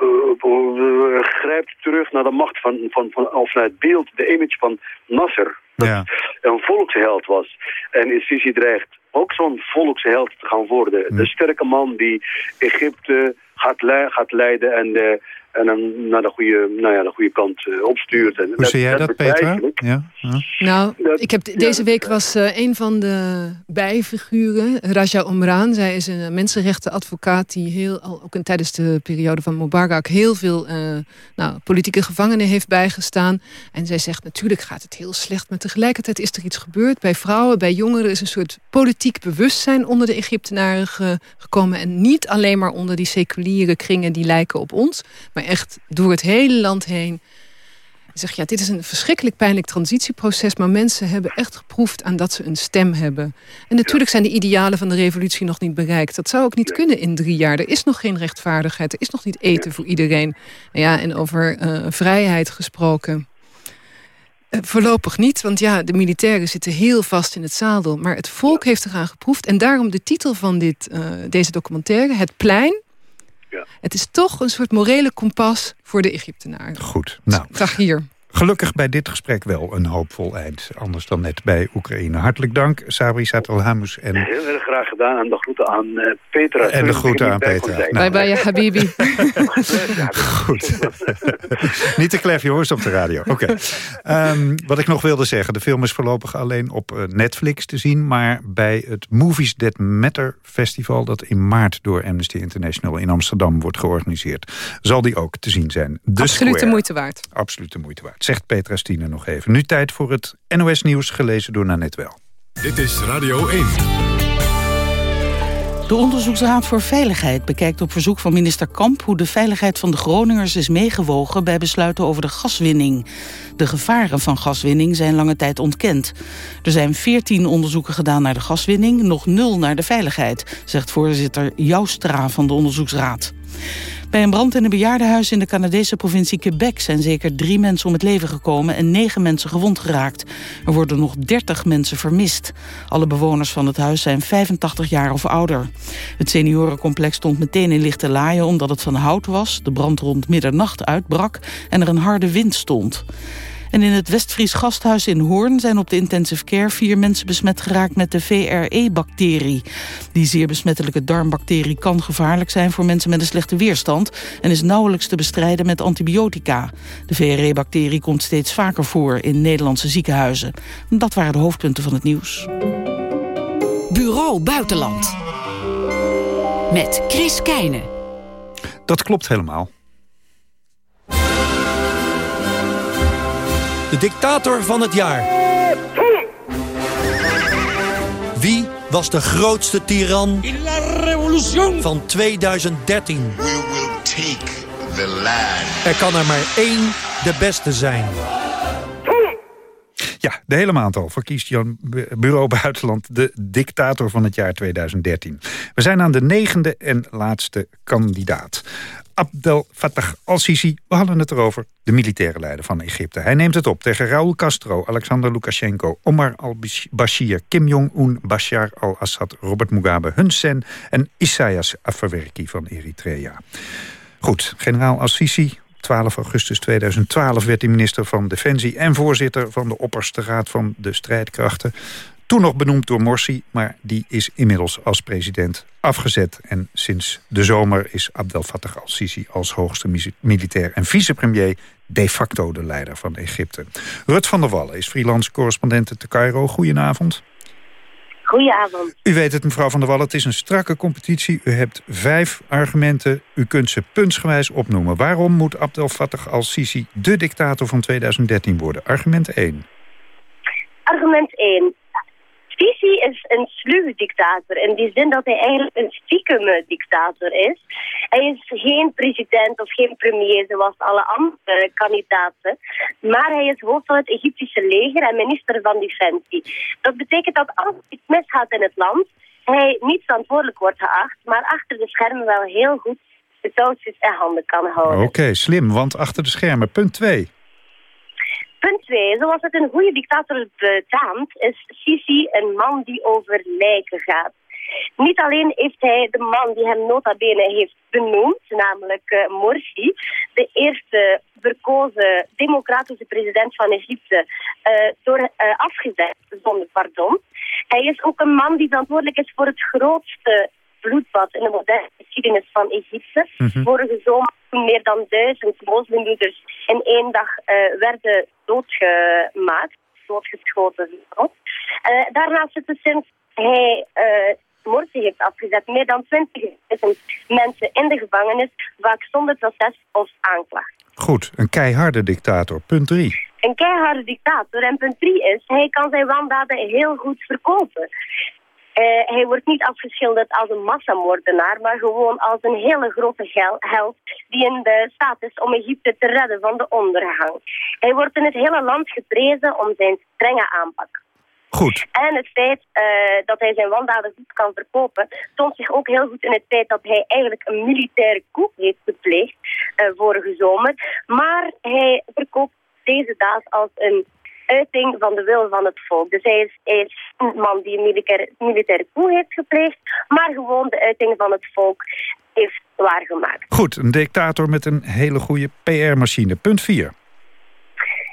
eh, grijpt terug naar de macht van, van, van, of naar het beeld, de image van Nasser. Dat Ja. een volksheld was. En Sisi dreigt ook zo'n volksheld te gaan worden. De sterke man die Egypte gaat, le- gaat leiden en, de, en hem naar de goede, nou ja, de goede kant eh, opstuurt. En Hoe zie jij dat, Petra? Ja? ja. Nou, ik heb, deze week was eh, een van de bijfiguren, Raja Omran. Zij is een mensenrechtenadvocaat die heel, al, ook in, tijdens de periode van Mubarak heel veel eh, nou, politieke gevangenen heeft bijgestaan. En zij zegt natuurlijk gaat het heel slecht, maar tegelijkertijd is er iets gebeurd. Bij vrouwen, bij jongeren is een soort politiek bewustzijn onder de Egyptenaren ge- gekomen. En niet alleen maar onder die seculiere kringen die lijken op ons, maar echt door het hele land heen. Ik zeg, ja, dit is een verschrikkelijk pijnlijk transitieproces... maar mensen hebben echt geproefd aan dat ze een stem hebben. En natuurlijk zijn de idealen van de revolutie nog niet bereikt. Dat zou ook niet kunnen in drie jaar. Er is nog geen rechtvaardigheid, er is nog niet eten voor iedereen. Ja, en over eh, vrijheid gesproken... Eh, Voorlopig niet, want ja, de militairen zitten heel vast in het zadel. Maar het volk heeft eraan geproefd. En daarom de titel van dit, eh, deze documentaire, Het Plein. Het is toch een soort morele kompas voor de Egyptenaren. Goed. Nou, hier. Gelukkig bij dit gesprek wel een hoopvol eind. Anders dan net bij Oekraïne. Hartelijk dank, Sabri Satralhamus. En Heel erg graag gedaan en de groeten aan eh, Petra. En de groeten aan Petra. Nou, Bye bye, Habibi. Goed. Niet te klef, jongens, op de radio. Oké. Ehm, wat ik nog wilde zeggen. De film is voorlopig alleen op eh, Netflix te zien. Maar bij het Movies That Matter Festival... dat in maart door Amnesty International in Amsterdam wordt georganiseerd... zal die ook te zien zijn. Absoluut de moeite waard. Absoluut de moeite waard. Zegt Petra Stine nog even. Nu tijd voor het NOS Nieuws, gelezen door Nanette Wel. Dit is Radio 1. De Onderzoeksraad voor Veiligheid bekijkt op verzoek van minister Kamp... hoe de veiligheid van de Groningers is meegewogen bij besluiten over de gaswinning. De gevaren van gaswinning zijn lange tijd ontkend. Er zijn 14 onderzoeken gedaan naar de gaswinning, nog nul naar de veiligheid... zegt voorzitter Joustra van de Onderzoeksraad. Bij een brand in een bejaardenhuis in de Canadese provincie Quebec... zijn zeker drie mensen om het leven gekomen en negen mensen gewond geraakt. Er worden nog 30 mensen vermist. Alle bewoners van het huis zijn 85 jaar of ouder. Het seniorencomplex stond meteen in lichte laaien omdat het van hout was... de brand rond middernacht uitbrak en er een harde wind stond. En in het Westfries gasthuis in Hoorn zijn op de intensive care vier mensen besmet geraakt met de VRE-bacterie. Die zeer besmettelijke darmbacterie kan gevaarlijk zijn voor mensen met een slechte weerstand en is nauwelijks te bestrijden met antibiotica. De VRE-bacterie komt steeds vaker voor in Nederlandse ziekenhuizen. Dat waren de hoofdpunten van het nieuws. Bureau Buitenland. Met Chris Keijnen. Dat klopt helemaal. De dictator van het jaar. Wie was de grootste tiran van 2013? Er kan er maar één de beste zijn. Ja, de hele maand al verkiest Jan Bu- Bureau Buitenland de dictator van het jaar 2013. We zijn aan de negende en laatste kandidaat. Abdel Fattah al-Sisi, we hadden het erover, de militaire leider van Egypte. Hij neemt het op tegen Raúl Castro, Alexander Lukashenko, Omar al-Bashir, Kim Jong-un, Bashar al-Assad, Robert Mugabe, Hun Sen en Isaias Afwerki van Eritrea. Goed, generaal al-Sisi, 12 augustus 2012 werd hij minister van Defensie... en voorzitter van de opperste raad van de strijdkrachten. Toen nog benoemd door Morsi, maar die is inmiddels als president afgezet. En sinds de zomer is Abdel Fattah al-Sisi als hoogste militair en vicepremier... de facto de leider van Egypte. Rut van der Wallen is freelance correspondent te Cairo. Goedenavond. Goedenavond. U weet het, mevrouw van der Wallen, het is een strakke competitie. U hebt vijf argumenten. U kunt ze puntsgewijs opnoemen. Waarom moet Abdel Fattah al-Sisi de dictator van 2013 worden? Argument 1. Argument 1. Sisi is een sluwe dictator in die zin dat hij eigenlijk een stiekeme dictator is. Hij is geen president of geen premier zoals alle andere kandidaten, maar hij is hoofd van het Egyptische leger en minister van Defensie. Dat betekent dat als iets misgaat in het land, hij niet verantwoordelijk wordt geacht, maar achter de schermen wel heel goed de touwtjes in handen kan houden. Oké, slim, want achter de schermen. Punt 2. Punt 2. Zoals het een goede dictator betaamt, is Sisi een man die over lijken gaat. Niet alleen heeft hij de man die hem nota bene heeft benoemd, namelijk uh, Morsi, de eerste verkozen democratische president van Egypte, uh, door, uh, afgezet zonder pardon. Hij is ook een man die verantwoordelijk is voor het grootste bloedbad in de moderne geschiedenis van Egypte. Mm Vorige zomer toen meer dan duizend moslimbroeders in één dag werden doodgemaakt, doodgeschoten. Uh, daarnaast zitten sinds hij Morsi heeft afgezet. Meer dan 20.000 mensen in de gevangenis, vaak zonder proces of aanklacht. Goed, een keiharde dictator. Punt 3. Een keiharde dictator. En punt 3 is, hij kan zijn wandaden heel goed verkopen. Uh, hij wordt niet afgeschilderd als een massamoordenaar, maar gewoon als een hele grote held die in de staat is om Egypte te redden van de ondergang. Hij wordt in het hele land geprezen om zijn strenge aanpak. Goed. En het feit uh, dat hij zijn wandaden goed kan verkopen... toont zich ook heel goed in het feit dat hij eigenlijk een militaire coup heeft gepleegd uh, vorige zomer. Maar hij verkoopt deze daad als een uiting van de wil van het volk. Dus hij is, hij is een man die een militaire, militaire coup heeft gepleegd... maar gewoon de uiting van het volk heeft waargemaakt. Goed, een dictator met een hele goede PR-machine. Punt 4.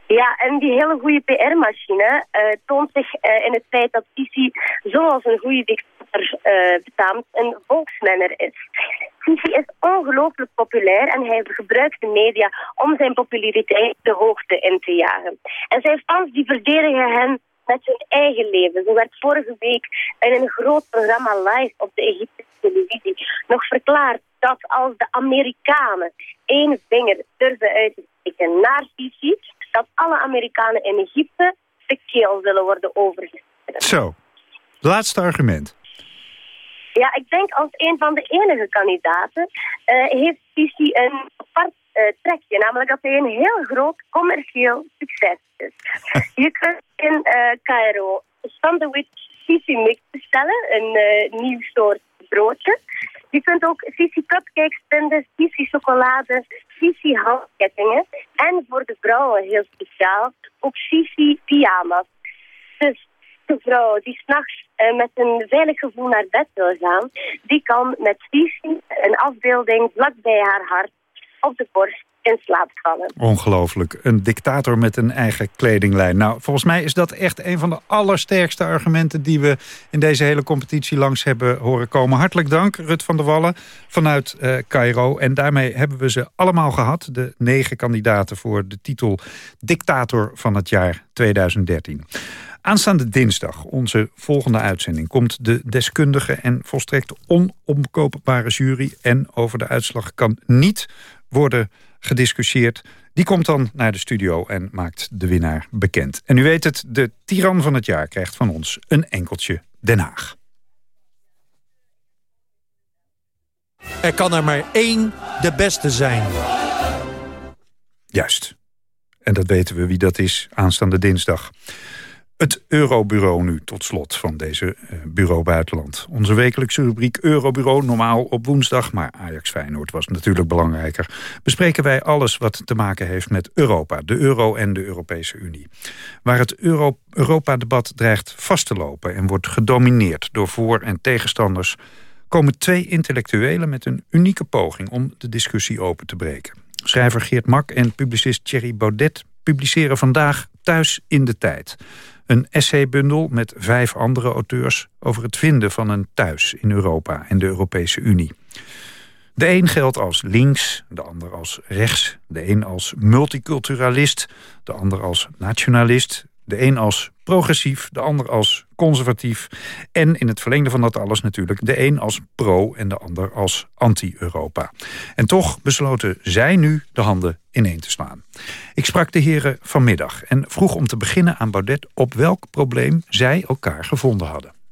Ja, en die hele goede PR-machine uh, toont zich uh, in het feit dat Sisi, zoals een goede dictator uh, betaamt, een volksmenner is. Sisi is ongelooflijk populair en hij gebruikt de media om zijn populariteit de hoogte in te jagen. En zijn fans die verdedigen hem met hun eigen leven. Zo werd vorige week in een groot programma live op de Egyptische televisie nog verklaard dat als de Amerikanen één vinger durven uit te steken naar Sisi, dat alle Amerikanen in Egypte de keel zullen worden overgeschreven. Zo, laatste argument. Ja, ik denk als een van de enige kandidaten uh, heeft Sisi een apart uh, trekje. Namelijk dat hij een heel groot commercieel succes is. Je kunt in uh, Cairo sandwich Sisi mix bestellen, een nieuw soort broodje. Je kunt ook Sisi cupcakes vinden, Sisi chocolade, Sisi handkettingen. En voor de vrouwen heel speciaal, ook Sisi pyjama's. Dus de vrouw die s'nachts uh, met een veilig gevoel naar bed wil gaan, die kan met Sisi een afbeelding vlakbij haar hart op de borst in slaap vallen. Ongelooflijk. Een dictator met een eigen kledinglijn. Nou, volgens mij is dat echt een van de allersterkste argumenten... die we in deze hele competitie langs hebben horen komen. Hartelijk dank, Rut van der Wallen, vanuit uh, Cairo. En daarmee hebben we ze allemaal gehad. De negen kandidaten voor de titel Dictator van het jaar 2013. Aanstaande dinsdag, onze volgende uitzending... komt de deskundige en volstrekt onomkoopbare jury... en over de uitslag kan niet worden gediscussieerd. Die komt dan naar de studio en maakt de winnaar bekend. En u weet het, de tiran van het jaar krijgt van ons een enkeltje Den Haag. Er kan er maar één de beste zijn. Juist. En dat weten we wie dat is aanstaande dinsdag. Het Eurobureau nu tot slot van deze uh, Bureau Buitenland. Onze wekelijkse rubriek Eurobureau, normaal op woensdag... maar Ajax Feyenoord was natuurlijk belangrijker... bespreken wij alles wat te maken heeft met Europa, de euro en de Europese Unie. Waar het Euro Europa-debat dreigt vast te lopen... en wordt gedomineerd door voor- en tegenstanders... komen twee intellectuelen met een unieke poging... om de discussie open te breken. Schrijver Geert Mak en publicist Thierry Baudet publiceren vandaag Thuis in de Tijd... Een essaybundel met vijf andere auteurs over het vinden van een thuis in Europa en de Europese Unie. De een geldt als links, de ander als rechts. De een als multiculturalist, de ander als nationalist. De een als progressief, de ander als conservatief. En in het verlengde van dat alles natuurlijk... de een als pro en de ander als anti-Europa. En toch besloten zij nu de handen ineen te slaan. Ik sprak de heren vanmiddag en vroeg om te beginnen aan Baudet... op welk probleem zij elkaar gevonden hadden.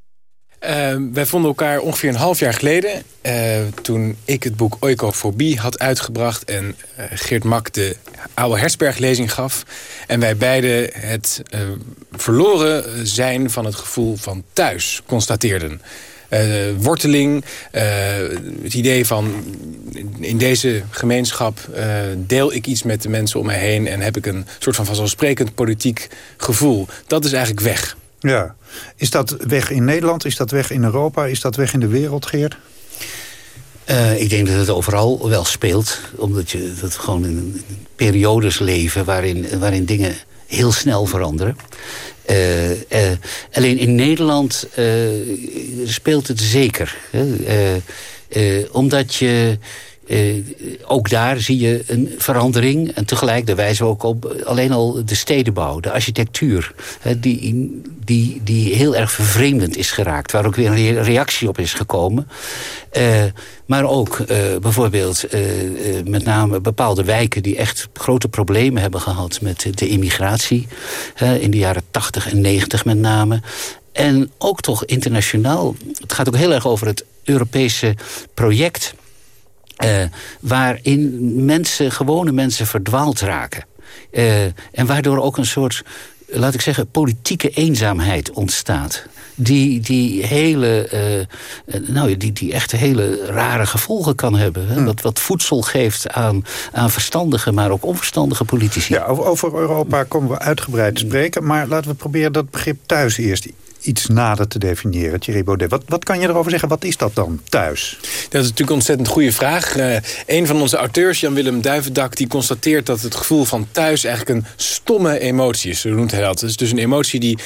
Uh, wij vonden elkaar ongeveer een half jaar geleden... Uh, toen ik het boek Oikofobie had uitgebracht... en uh, Geert Mak de oude Hersberg-lezing gaf. En wij beiden het uh, verloren zijn van het gevoel van thuis constateerden. worteling, het idee van in deze gemeenschap deel ik iets met de mensen om me heen... en heb ik een soort van vanzelfsprekend politiek gevoel. Dat is eigenlijk weg. Ja. Is dat weg in Nederland? Is dat weg in Europa? Is dat weg in de wereld, Geert? Uh, ik denk dat het overal wel speelt. Omdat je dat gewoon in periodes leven waarin, waarin dingen heel snel veranderen. Uh, uh, alleen in Nederland speelt het zeker. omdat je uh, ook daar zie je een verandering. En tegelijk, wijzen we ook op, alleen al de stedenbouw, de architectuur... Die, die, die heel erg vervreemdend is geraakt. Waar ook weer een reactie op is gekomen. Uh, maar ook uh, bijvoorbeeld met name bepaalde wijken... die echt grote problemen hebben gehad met de immigratie. in de jaren 80 en 90 met name. En ook toch internationaal. Het gaat ook heel erg over het Europese project uh, waarin mensen, gewone mensen verdwaald raken. Uh, en waardoor ook een soort, laat ik zeggen, politieke eenzaamheid ontstaat. Die, die hele, uh, nou, die, die echt hele rare gevolgen kan hebben. Hè? Hmm. Wat, wat voedsel geeft aan, aan verstandige, maar ook onverstandige politici. Ja, over, over Europa komen we uitgebreid te spreken. Maar laten we proberen dat begrip thuis eerst iets nader te definiëren, Thierry Baudet. Wat, wat kan je erover zeggen? Wat is dat dan, thuis? Dat is natuurlijk een ontzettend goede vraag. Uh, een van onze auteurs, Jan-Willem Duivendak... die constateert dat het gevoel van thuis eigenlijk een stomme emotie is. Zo noemt hij dat. Het is dus een emotie die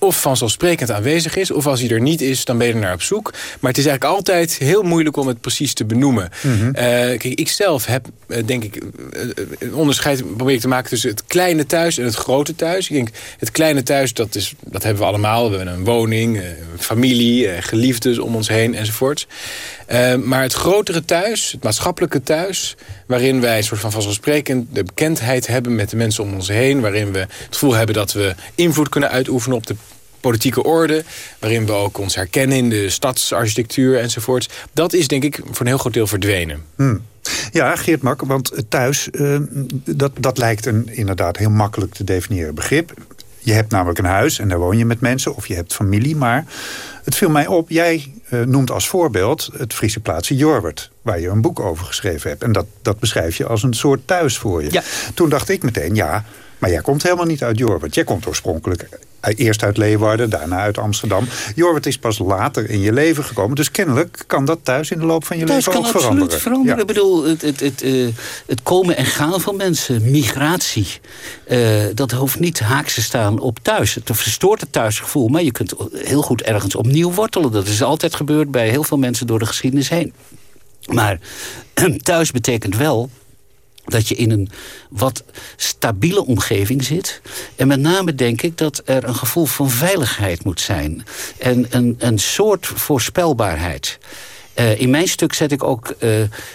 of vanzelfsprekend aanwezig is... of als hij er niet is, dan ben je er naar op zoek. Maar het is eigenlijk altijd heel moeilijk om het precies te benoemen. Mm -hmm. uh, kijk, ik zelf heb, uh, denk ik, uh, een onderscheid probeer ik te maken... tussen het kleine thuis en het grote thuis. Ik denk, het kleine thuis, dat, is, dat hebben we allemaal. We hebben een woning, familie, geliefdes om ons heen enzovoort. maar het grotere thuis, het maatschappelijke thuis... waarin wij een soort van vanzelfsprekend de bekendheid hebben... met de mensen om ons heen... waarin we het gevoel hebben dat we invloed kunnen uitoefenen op de politieke orde... waarin we ook ons herkennen in de stadsarchitectuur enzovoort. Dat is denk ik voor een heel groot deel verdwenen. Hmm. Ja, Geert Mak, want thuis, uh, dat, dat lijkt een inderdaad heel makkelijk te definiëren begrip. Je hebt namelijk een huis en daar woon je met mensen of je hebt familie. Maar het viel mij op, jij uh, noemt als voorbeeld het Friese plaatsje Jorwert. Waar je een boek over geschreven hebt. En dat, dat beschrijf je als een soort thuis voor je. Ja. Toen dacht ik meteen, ja, maar jij komt helemaal niet uit Jorwert. Jij komt oorspronkelijk eerst uit Leeuwarden, daarna uit Amsterdam. Jorwert is pas later in je leven gekomen. Dus kennelijk kan dat thuis in de loop van je thuis leven ook veranderen. kan absoluut veranderen. Ja. Ik bedoel, het, het, het, uh, het, komen en gaan van mensen, migratie... Uh, dat hoeft niet haaks te staan op thuis. Het verstoort het thuisgevoel, maar je kunt heel goed ergens opnieuw wortelen. Dat is altijd gebeurd bij heel veel mensen door de geschiedenis heen. Maar thuis betekent wel dat je in een wat stabiele omgeving zit. En met name denk ik dat er een gevoel van veiligheid moet zijn. En een, een soort voorspelbaarheid. Uh, in mijn stuk zet ik ook uh,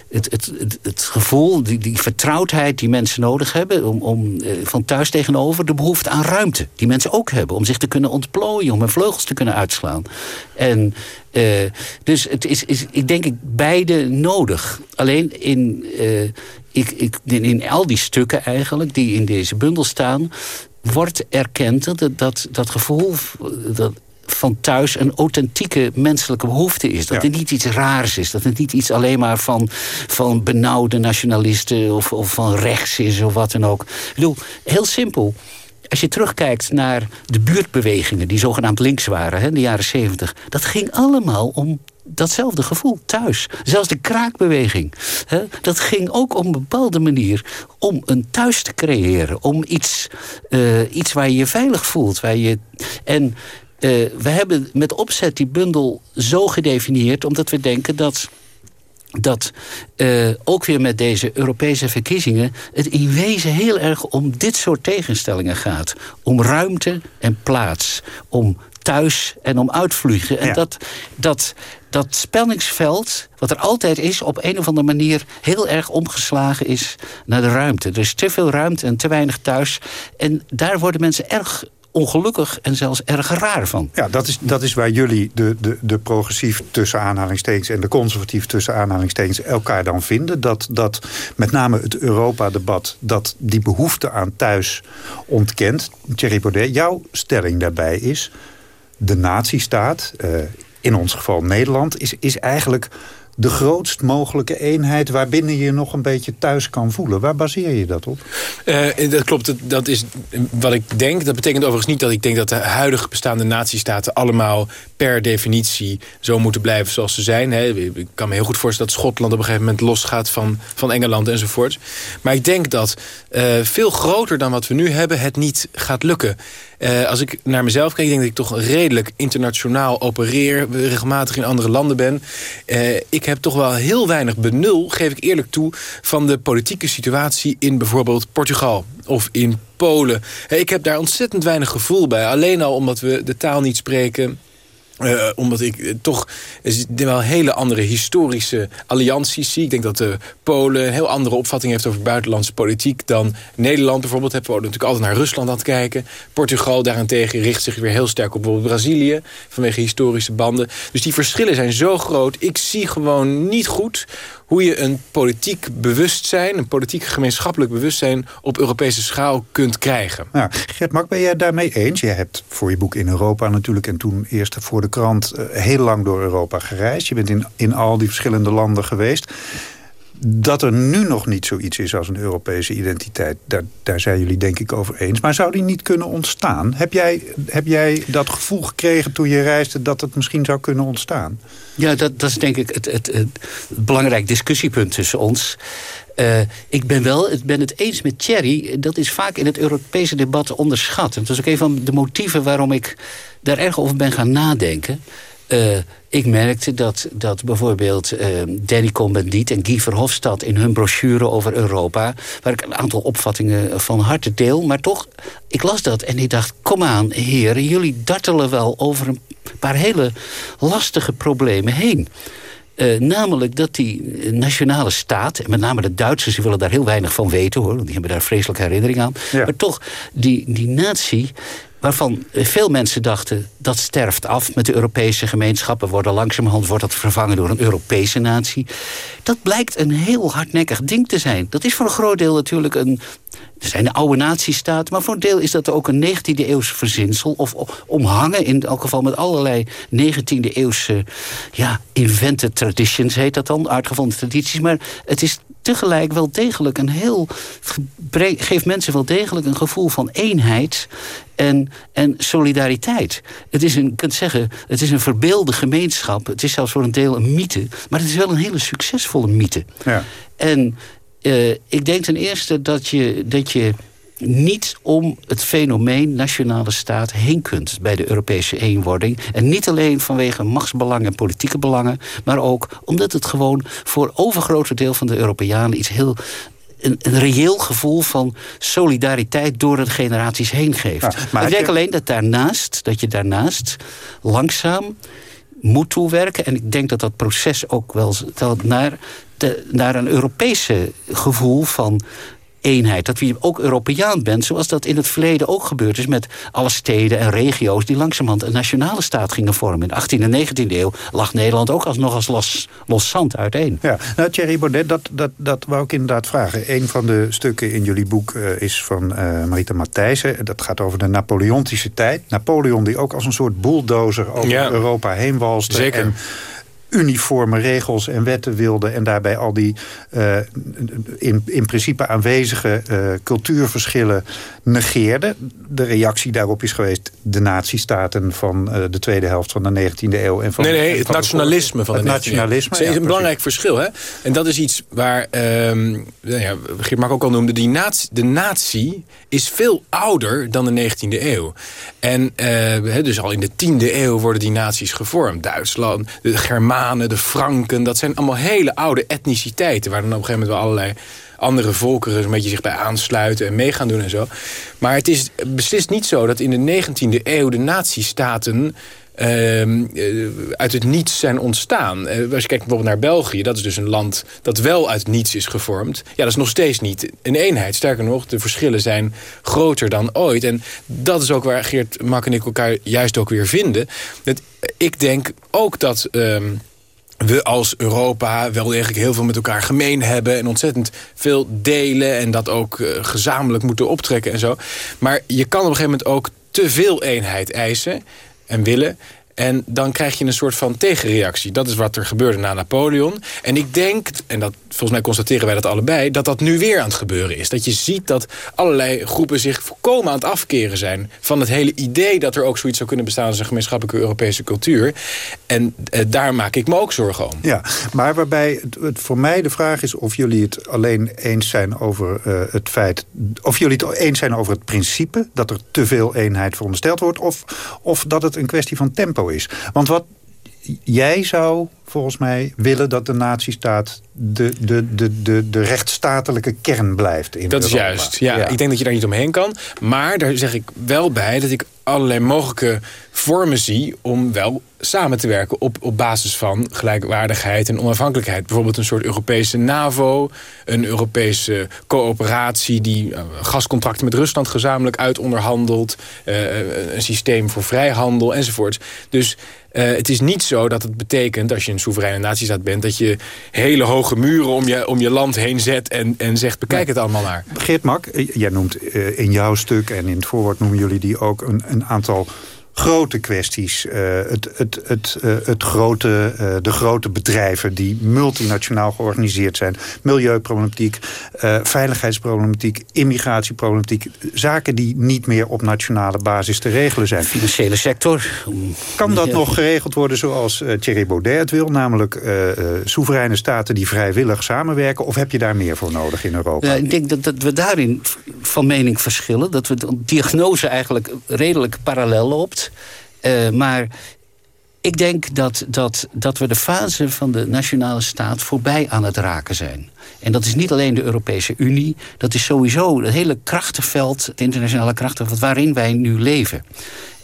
het, het, het, gevoel, die, die vertrouwdheid die mensen nodig hebben... Om, om, uh, van thuis tegenover de behoefte aan ruimte. Die mensen ook hebben, om zich te kunnen ontplooien... om hun vleugels te kunnen uitslaan. En dus het is, is, ik denk ik, beide nodig. Alleen in, ik, ik, in al die stukken eigenlijk, die in deze bundel staan... wordt erkend dat dat, dat gevoel... Dat, van thuis een authentieke menselijke behoefte is. Dat ja. het niet iets raars is. Dat het niet iets alleen maar van, van benauwde nationalisten... Of, of van rechts is of wat dan ook. Ik bedoel, heel simpel. Als je terugkijkt naar de buurtbewegingen... die zogenaamd links waren hè, in de jaren zeventig... dat ging allemaal om datzelfde gevoel thuis. Zelfs de kraakbeweging. Hè, dat ging ook op een bepaalde manier om een thuis te creëren. Om iets, uh, iets waar je je veilig voelt. Waar je, en uh, we hebben met opzet die bundel zo gedefinieerd... omdat we denken dat dat uh, ook weer met deze Europese verkiezingen... het in wezen heel erg om dit soort tegenstellingen gaat. Om ruimte en plaats. Om thuis en om uitvliegen. En ja. dat, dat, dat spanningsveld, wat er altijd is... op een of andere manier heel erg omgeslagen is naar de ruimte. Er is te veel ruimte en te weinig thuis. En daar worden mensen erg ongelukkig en zelfs erg raar van. Ja, dat is, dat is waar jullie, de, de, de progressief tussen aanhalingstekens... en de conservatief tussen aanhalingstekens elkaar dan vinden. Dat, dat met name het Europa-debat... dat die behoefte aan thuis ontkent. Thierry Baudet, jouw stelling daarbij is... de nazistaat, uh, in ons geval Nederland... is, is eigenlijk de grootst mogelijke eenheid... waarbinnen je nog een beetje thuis kan voelen. Waar baseer je dat op? Uh, dat klopt, dat, dat, is wat ik denk. Dat betekent overigens niet dat ik denk dat de huidige bestaande natiestaten... allemaal per definitie zo moeten blijven zoals ze zijn. Ik kan me heel goed voorstellen dat Schotland op een gegeven moment losgaat van, van Engeland enzovoort. Maar ik denk dat uh, veel groter dan wat we nu hebben het niet gaat lukken. Uh, als ik naar mezelf kijk, denk dat ik toch redelijk internationaal opereer. Regelmatig in andere landen ben. Uh, ik heb toch wel heel weinig benul, geef ik eerlijk toe... van de politieke situatie in bijvoorbeeld Portugal of in Polen. Ik heb daar ontzettend weinig gevoel bij. Alleen al omdat we de taal niet spreken uh, omdat ik uh, toch wel hele andere historische allianties zie. Ik denk dat de Polen een heel andere opvatting heeft over buitenlandse politiek dan Nederland bijvoorbeeld. Hebben we natuurlijk altijd naar Rusland aan het kijken. Portugal daarentegen richt zich weer heel sterk op bijvoorbeeld Brazilië vanwege historische banden. Dus die verschillen zijn zo groot. Ik zie gewoon niet goed hoe je een politiek bewustzijn, een politiek gemeenschappelijk bewustzijn op Europese schaal kunt krijgen. Nou, Gert Mak, ben jij daarmee eens? Je hebt voor je boek in Europa natuurlijk en toen eerst voor de krant eh, heel lang door Europa gereisd. Je bent in, in al die verschillende landen geweest dat er nu nog niet zoiets is als een Europese identiteit... Daar, daar zijn jullie denk ik over eens. Maar zou die niet kunnen ontstaan? Heb jij, heb jij dat gevoel gekregen toen je reisde... dat het misschien zou kunnen ontstaan? Ja, dat, dat is denk ik het, het, belangrijk discussiepunt tussen ons. Uh, ik ben wel het, ben het eens met Thierry. Dat is vaak in het Europese debat onderschat. En dat is ook een van de motieven waarom ik daar erg over ben gaan nadenken. Uh, ik merkte dat, dat bijvoorbeeld uh, Danny Cohn-Bendit en Guy Verhofstadt... in hun brochure over Europa... waar ik een aantal opvattingen van harte deel... maar toch, ik las dat en ik dacht... kom aan, heren, jullie dartelen wel over een paar hele lastige problemen heen. Uh, namelijk dat die nationale staat, en met name de Duitsers... die willen daar heel weinig van weten, hoor. Want die hebben daar vreselijke herinnering aan. Ja. Maar toch, die, die natie waarvan veel mensen dachten... dat sterft af met de Europese gemeenschappen. Worden langzamerhand wordt dat vervangen door een Europese natie. Dat blijkt een heel hardnekkig ding te zijn. Dat is voor een groot deel natuurlijk een... Er zijn de oude natiestaten, maar voor een deel is dat ook een 19e eeuwse verzinsel. Of omhangen, in elk geval met allerlei 19e eeuwse ja, invented traditions heet dat dan, uitgevonden tradities. Maar het is tegelijk wel degelijk een heel... geeft mensen wel degelijk een gevoel van eenheid en, en solidariteit. Het is een, je kunt zeggen, het is een verbeelde gemeenschap. Het is zelfs voor een deel een mythe. Maar het is wel een hele succesvolle mythe. Ja. En uh, ik denk ten eerste dat je, dat je niet om het fenomeen nationale staat heen kunt... bij de Europese eenwording. En niet alleen vanwege machtsbelangen en politieke belangen... maar ook omdat het gewoon voor overgrote deel van de Europeanen... iets heel een, een, reëel gevoel van solidariteit door de generaties heen geeft. maar ik denk alleen dat daarnaast, dat je daarnaast langzaam moet toewerken. En ik denk dat dat proces ook wel naar, de, naar een Europese gevoel van eenheid. Dat je ook Europeaan bent, zoals dat in het verleden ook gebeurd is... met alle steden en regio's die langzamerhand een nationale staat gingen vormen. In de 18e en 19e eeuw lag Nederland ook als, nog als los, los zand uiteen. Ja, nou Thierry Baudet, dat, dat, dat wou ik inderdaad vragen. Een van de stukken in jullie boek uh, is van uh, Marita Matthijssen. Dat gaat over de Napoleontische tijd. Napoleon die ook als een soort bulldozer over ja. Europa heen walste. Zeker. En uniforme regels en wetten wilde... en daarbij al die uh, in, in principe aanwezige uh, cultuurverschillen negeerde. De reactie daarop is geweest de nazistaten van uh, de tweede helft van de 19e eeuw. En van, nee, nee, het nationalisme van het de 19e nationalisme, eeuw. ja, is een belangrijk verschil. Hè? En dat is iets waar, um, ja, ook al noemde... Die natie, de natie is veel ouder dan de 19e eeuw. En dus al in de 10e eeuw worden die naties gevormd. Duitsland, de Germanen de Franken. Dat zijn allemaal hele oude etniciteiten... waar dan op een gegeven moment wel allerlei andere volkeren een beetje zich bij aansluiten en mee gaan doen en zo. Maar het is beslist niet zo dat in de 19e eeuw de nazistaten uit het niets zijn ontstaan. Uh, als je kijkt bijvoorbeeld naar België, dat is dus een land dat wel uit niets is gevormd. Ja, dat is nog steeds niet een eenheid. Sterker nog, de verschillen zijn groter dan ooit. En dat is ook waar Geert Mak en ik elkaar juist ook weer vinden. Dat, ik denk ook dat... Uh, we als Europa wel degelijk heel veel met elkaar gemeen hebben... en ontzettend veel delen en dat ook gezamenlijk moeten optrekken en zo. Maar je kan op een gegeven moment ook te veel eenheid eisen en willen... En dan krijg je een soort van tegenreactie. Dat is wat er gebeurde na Napoleon. En ik denk, en dat, volgens mij constateren wij dat allebei... dat dat nu weer aan het gebeuren is. Dat je ziet dat allerlei groepen zich volkomen aan het afkeren zijn... van het hele idee dat er ook zoiets zou kunnen bestaan... als een gemeenschappelijke Europese cultuur. En eh, daar maak ik me ook zorgen om. Ja, maar waarbij het, voor mij de vraag is... of jullie het alleen eens zijn over uh, het feit... of jullie het eens zijn over het principe... dat er te veel eenheid verondersteld wordt... of, of dat het een kwestie van tempo is. Want wat jij zou volgens mij willen dat de nazistaat de, de, de, de, de rechtsstatelijke kern blijft. In dat Europa. is juist. Ja, Ik denk dat je daar niet omheen kan. Maar daar zeg ik wel bij dat ik allerlei mogelijke vormen zie... om wel samen te werken op, op basis van gelijkwaardigheid en onafhankelijkheid. Bijvoorbeeld een soort Europese NAVO, een Europese coöperatie... die uh, gascontracten met Rusland gezamenlijk uitonderhandelt... Uh, een systeem voor vrijhandel enzovoort. Dus het is niet zo dat het betekent, als je een soevereine natiestaat bent... dat je hele hoge muren om je, om je land heen zet en, en zegt... bekijk het allemaal maar. Geert Mak, jij noemt uh, in jouw stuk en in het voorwoord noemen jullie die ook... een, een aantal grote kwesties. Uh, het, het, het, uh, het grote, uh, de grote bedrijven die multinationaal georganiseerd zijn. Milieuproblematiek, veiligheidsproblematiek, immigratieproblematiek. Zaken die niet meer op nationale basis te regelen zijn. Financiële sector. Kan dat nog geregeld worden zoals Thierry Baudet het wil? Namelijk soevereine staten die vrijwillig samenwerken? Of heb je daar meer voor nodig in Europa? Ja, ik denk dat, dat we daarin van mening verschillen. Dat we de diagnose eigenlijk redelijk parallel loopt. Uh, maar ik denk dat, dat, dat we de fase van de nationale staat voorbij aan het raken zijn. En dat is niet alleen de Europese Unie. Dat is sowieso het hele krachtenveld, het internationale krachtenveld... waarin wij nu leven.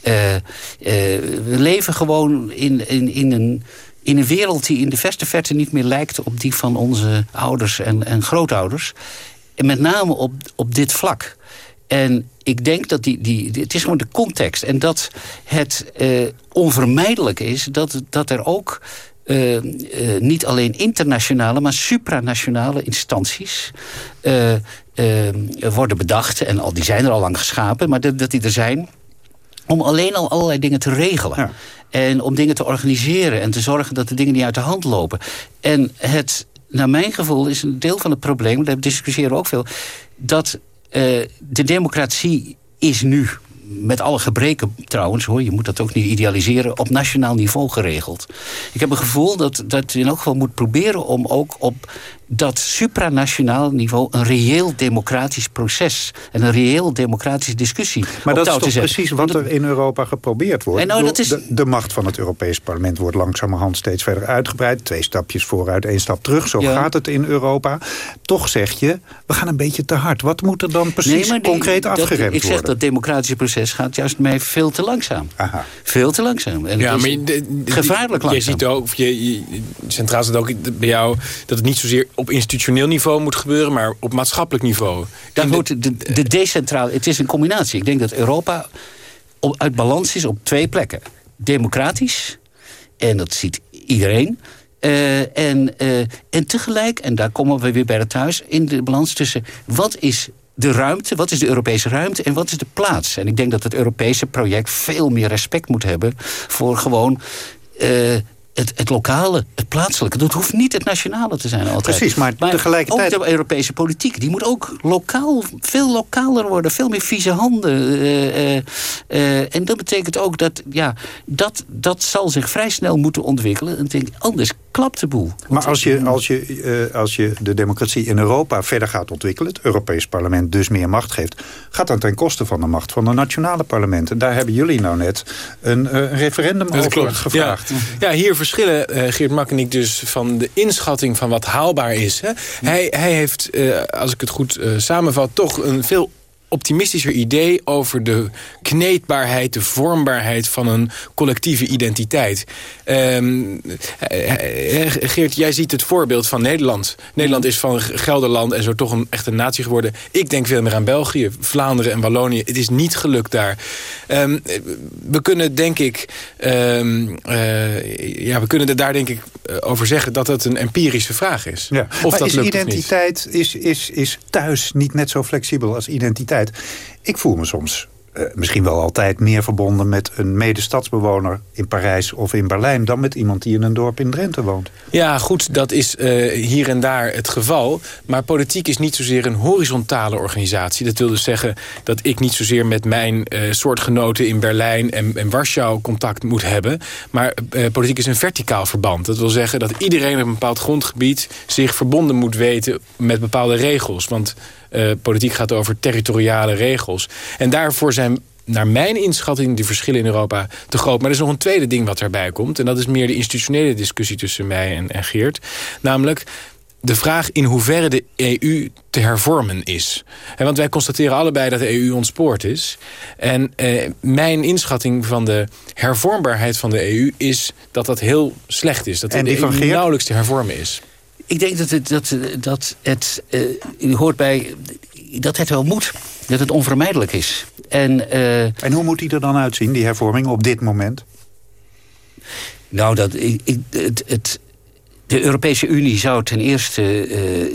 Uh, uh, we leven gewoon in, in, in, een, in een wereld die in de verste verte niet meer lijkt... op die van onze ouders en, en grootouders. En met name op, op dit vlak. En ik denk dat die, die, het is gewoon de context. En dat het uh, onvermijdelijk is dat, dat er ook uh, uh, niet alleen internationale, maar supranationale instanties worden bedacht. En al, die zijn er al lang geschapen, maar dat, dat die er zijn. Om alleen al allerlei dingen te regelen. Ja. En om dingen te organiseren en te zorgen dat de dingen niet uit de hand lopen. En het, naar mijn gevoel, is een deel van het probleem, daar discussiëren we ook veel, dat de democratie is nu, met alle gebreken trouwens, hoor, je moet dat ook niet idealiseren, op nationaal niveau geregeld. Ik heb een gevoel dat, dat je in elk geval moet proberen om ook op dat supranationaal niveau een reëel democratisch proces en een reëel democratische discussie. Maar dat is toch precies wat er in Europa geprobeerd wordt. En nou, dat is... de, de, macht van het Europees Parlement wordt langzamerhand steeds verder uitgebreid. Twee stapjes vooruit, één stap terug. Zo ja. gaat het in Europa. Toch zeg je, we gaan een beetje te hard. Wat moet er dan precies nee, die, concreet dat, afgeremd worden? Ik zeg dat democratische proces gaat juist mij veel te langzaam. Aha. Veel te langzaam. En ja, maar je, de, de, gevaarlijk langzaam. Je ziet ook, je, centraal zit ook bij jou, dat het niet zozeer op institutioneel niveau moet gebeuren, maar op maatschappelijk niveau. Dat moet de, de decentrale. Het is een combinatie. Ik denk dat Europa op, uit balans is op twee plekken. Democratisch, en dat ziet iedereen. Uh, en, uh, en tegelijk, en daar komen we weer bij het thuis... in de balans tussen wat is de ruimte, wat is de Europese ruimte en wat is de plaats. En ik denk dat het Europese project veel meer respect moet hebben... voor gewoon uh, het, het lokale, het plaatselijke. Dat hoeft niet het nationale te zijn altijd. Precies, maar, maar tegelijkertijd... ook de Europese politiek, die moet ook lokaal, veel lokaler worden. Veel meer vieze handen. Uh, uh, uh, en dat betekent ook dat, ja, dat, dat zal zich vrij snel moeten ontwikkelen. En denk, anders klapt de boel. Maar als je, als, je, als je de democratie in Europa verder gaat ontwikkelen... het Europees parlement dus meer macht geeft... gaat dat ten koste van de macht van de nationale parlementen. Daar hebben jullie nou net een, een referendum dat over klopt. gevraagd. Ja, ja hier verschillen uh, Geert Mak en ik dus van de inschatting van wat haalbaar is. Hè? Hij, hij heeft, uh, als ik het goed uh, samenvat, toch een veel optimistischer idee over de kneedbaarheid, de vormbaarheid van een collectieve identiteit. Um, Geert, jij ziet het voorbeeld van Nederland. Nederland is van Gelderland en zo toch een echte natie geworden. Ik denk veel meer aan België, Vlaanderen en Wallonië. Het is niet gelukt daar. Um, we kunnen denk ik, um, uh, ja, we kunnen er daar denk ik over zeggen dat het een empirische vraag is. Ja. Of maar dat is lukt identiteit is, is, is thuis niet net zo flexibel als identiteit? Ik voel me soms eh, misschien wel altijd meer verbonden met een medestadsbewoner in Parijs of in Berlijn... dan met iemand die in een dorp in Drenthe woont. Ja, goed, dat is uh, hier en daar het geval. Maar politiek is niet zozeer een horizontale organisatie. Dat wil dus zeggen dat ik niet zozeer met mijn uh, soortgenoten in Berlijn en, en Warschau contact moet hebben. Maar politiek is een verticaal verband. Dat wil zeggen dat iedereen op een bepaald grondgebied zich verbonden moet weten met bepaalde regels. Want uh, politiek gaat over territoriale regels. En daarvoor zijn naar mijn inschatting de verschillen in Europa te groot. Maar er is nog een tweede ding wat daarbij komt. En dat is meer de institutionele discussie tussen mij en, en Geert. Namelijk de vraag in hoeverre de EU te hervormen is. En want wij constateren allebei dat de EU ontspoord is. En eh, mijn inschatting van de hervormbaarheid van de EU... is dat dat heel slecht is. Dat en de EU Geert? nauwelijks te hervormen is. Ik denk dat het, dat, dat het uh, u hoort bij, dat het wel moet. Dat het onvermijdelijk is. En, uh, en hoe moet die er dan uitzien, die hervorming, op dit moment? Nou, dat, ik, ik, het, het, de Europese Unie zou ten eerste,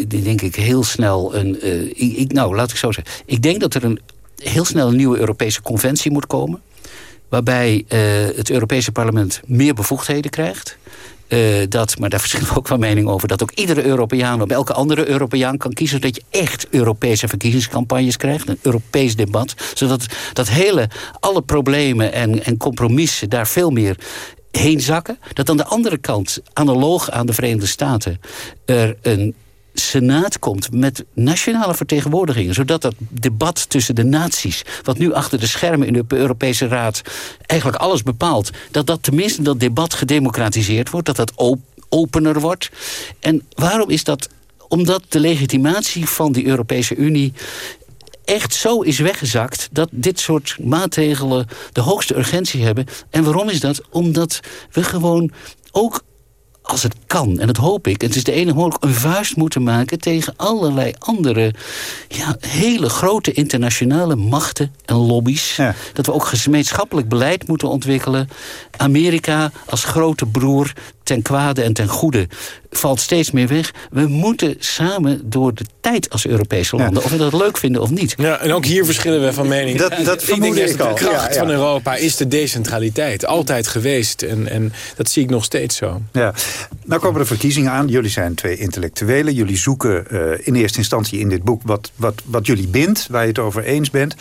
uh, denk ik, heel snel een... Uh, ik, nou, laat ik zo zeggen. Ik denk dat er een, heel snel een nieuwe Europese conventie moet komen. Waarbij uh, het Europese parlement meer bevoegdheden krijgt. Uh, dat, maar daar verschillen we ook van mening over... dat ook iedere Europeaan op elke andere Europeaan kan kiezen... dat je echt Europese verkiezingscampagnes krijgt. Een Europees debat. Zodat dat hele, alle problemen en, en compromissen daar veel meer heen zakken. Dat aan de andere kant, analoog aan de Verenigde Staten... er een senaat komt met nationale vertegenwoordigingen... zodat dat debat tussen de naties... wat nu achter de schermen in de Europese Raad eigenlijk alles bepaalt... dat dat tenminste dat debat gedemocratiseerd wordt... dat dat op opener wordt. En waarom is dat? Omdat de legitimatie van die Europese Unie echt zo is weggezakt... dat dit soort maatregelen de hoogste urgentie hebben. En waarom is dat? Omdat we gewoon ook als het kan, en dat hoop ik... het is de enige mogelijk een vuist moeten maken... tegen allerlei andere ja, hele grote internationale machten en lobby's. Ja. Dat we ook gemeenschappelijk beleid moeten ontwikkelen. Amerika als grote broer ten kwade en ten goede valt steeds meer weg. We moeten samen door de tijd als Europese landen... Ja. of we dat leuk vinden of niet. Ja, en ook hier verschillen we van mening. Dat, dat vermoed ik, ik al. De kracht ja, ja. van Europa is de decentraliteit. Altijd geweest. En, en dat zie ik nog steeds zo. Ja. Nou komen de verkiezingen aan. Jullie zijn twee intellectuelen. Jullie zoeken uh, in eerste instantie in dit boek... Wat, wat, wat jullie bindt, waar je het over eens bent...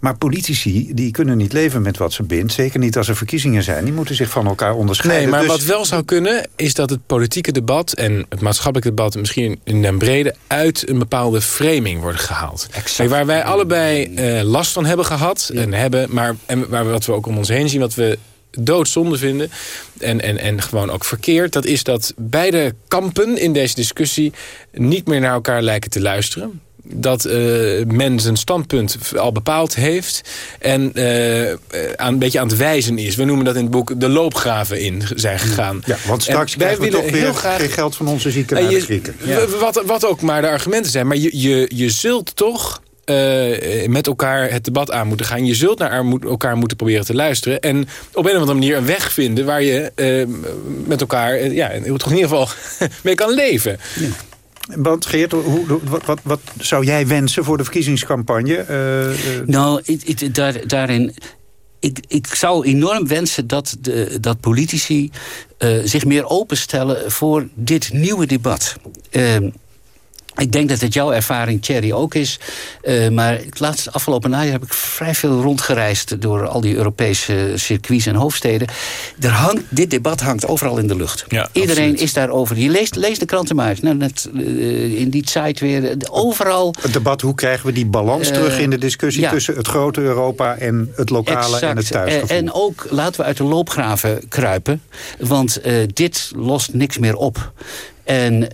Maar politici die kunnen niet leven met wat ze bindt. Zeker niet als er verkiezingen zijn. Die moeten zich van elkaar onderscheiden. Nee, maar dus... wat wel zou kunnen... is dat het politieke debat en het maatschappelijke debat... misschien in den brede uit een bepaalde framing worden gehaald. Kijk, waar wij allebei uh, last van hebben gehad. Ja. En hebben, maar en waar we, wat we ook om ons heen zien... wat we doodzonde vinden en, en, en gewoon ook verkeerd... dat is dat beide kampen in deze discussie niet meer naar elkaar lijken te luisteren dat uh, men zijn standpunt al bepaald heeft... en uh, aan, een beetje aan het wijzen is. We noemen dat in het boek de loopgraven in zijn gegaan. Ja, want straks krijgen we toch weer graag... geen geld van onze zieken naar Grieken. Ja. Wat, wat ook maar de argumenten zijn. Maar je, je, je zult toch... Uh, met elkaar het debat aan moeten gaan. Je zult naar elkaar moeten proberen te luisteren. En op een of andere manier een weg vinden... waar je uh, met elkaar uh, ja, toch in ieder geval mee kan leven. Ja. Want Geert, wat, wat, wat, zou jij wensen voor de verkiezingscampagne? Uh, uh... Nou, daarin... Ik, ik zou enorm wensen dat, de, dat politici uh, zich meer openstellen voor dit nieuwe debat. Ik denk dat het jouw ervaring, Thierry, ook is. Uh, maar het laatste afgelopen najaar heb ik vrij veel rondgereisd... door al die Europese circuits en hoofdsteden. Er hangt, dit debat hangt overal in de lucht. Ja, Iedereen absoluut. is daarover. Je leest, leest de kranten maar eens. Nou, net, uh, in die site weer. Overal. Het debat, hoe krijgen we die balans uh, terug in de discussie... Ja. tussen het grote Europa en het lokale exact. en het thuisgevoel? en ook laten we uit de loopgraven kruipen. Want dit lost niks meer op. En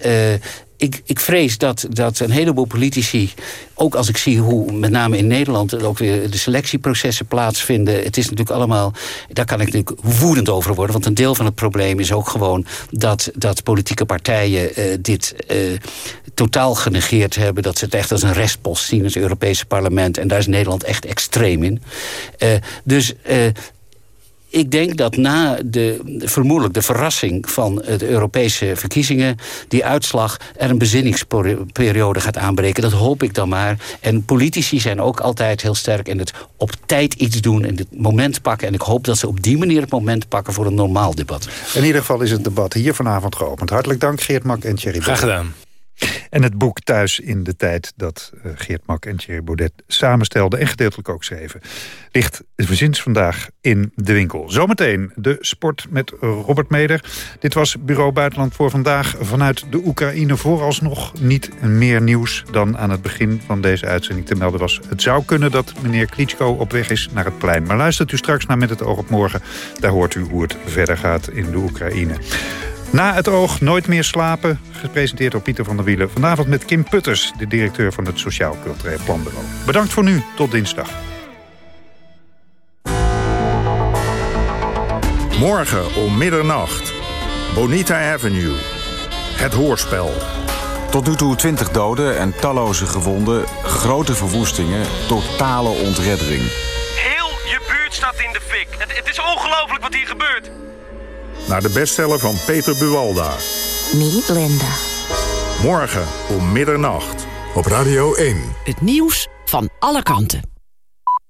ik, ik vrees dat, dat een heleboel politici... ook als ik zie hoe met name in Nederland... ook weer de selectieprocessen plaatsvinden... het is natuurlijk allemaal... daar kan ik natuurlijk woedend over worden. Want een deel van het probleem is ook gewoon... dat, dat politieke partijen uh, dit uh, totaal genegeerd hebben. Dat ze het echt als een restpost zien het Europese parlement. En daar is Nederland echt extreem in. Uh, dus ik denk dat na de, vermoedelijk de verrassing van de Europese verkiezingen... die uitslag er een bezinningsperiode gaat aanbreken. Dat hoop ik dan maar. En politici zijn ook altijd heel sterk in het op tijd iets doen... en het moment pakken. En ik hoop dat ze op die manier het moment pakken voor een normaal debat. In ieder geval is het debat hier vanavond geopend. Hartelijk dank Geert Mak en Thierry Graag gedaan. En het boek Thuis in de tijd dat uh, Geert Mak en Thierry Baudet samenstelden... en gedeeltelijk ook schreven, ligt sinds vandaag in de winkel. Zometeen de sport met Robert Meder. Dit was Bureau Buitenland voor vandaag vanuit de Oekraïne. Vooralsnog niet meer nieuws dan aan het begin van deze uitzending te melden was. Het zou kunnen dat meneer Klitschko op weg is naar het plein. Maar luistert u straks naar Met het oog op morgen. Daar hoort u hoe het verder gaat in de Oekraïne. Na het oog nooit meer slapen, gepresenteerd door Pieter van der Wielen. Vanavond met Kim Putters, de directeur van het Sociaal Cultureel Planbureau. Bedankt voor nu, tot dinsdag. Morgen om middernacht. Bonita Avenue. Het hoorspel. Tot nu toe 20 doden en talloze gewonden, grote verwoestingen, totale ontreddering. Heel je buurt staat in de fik. Het, het is ongelooflijk wat hier gebeurt naar de bestseller van Peter Buwalda. Niet Linda. Morgen om middernacht. Op Radio 1. Het nieuws van alle kanten.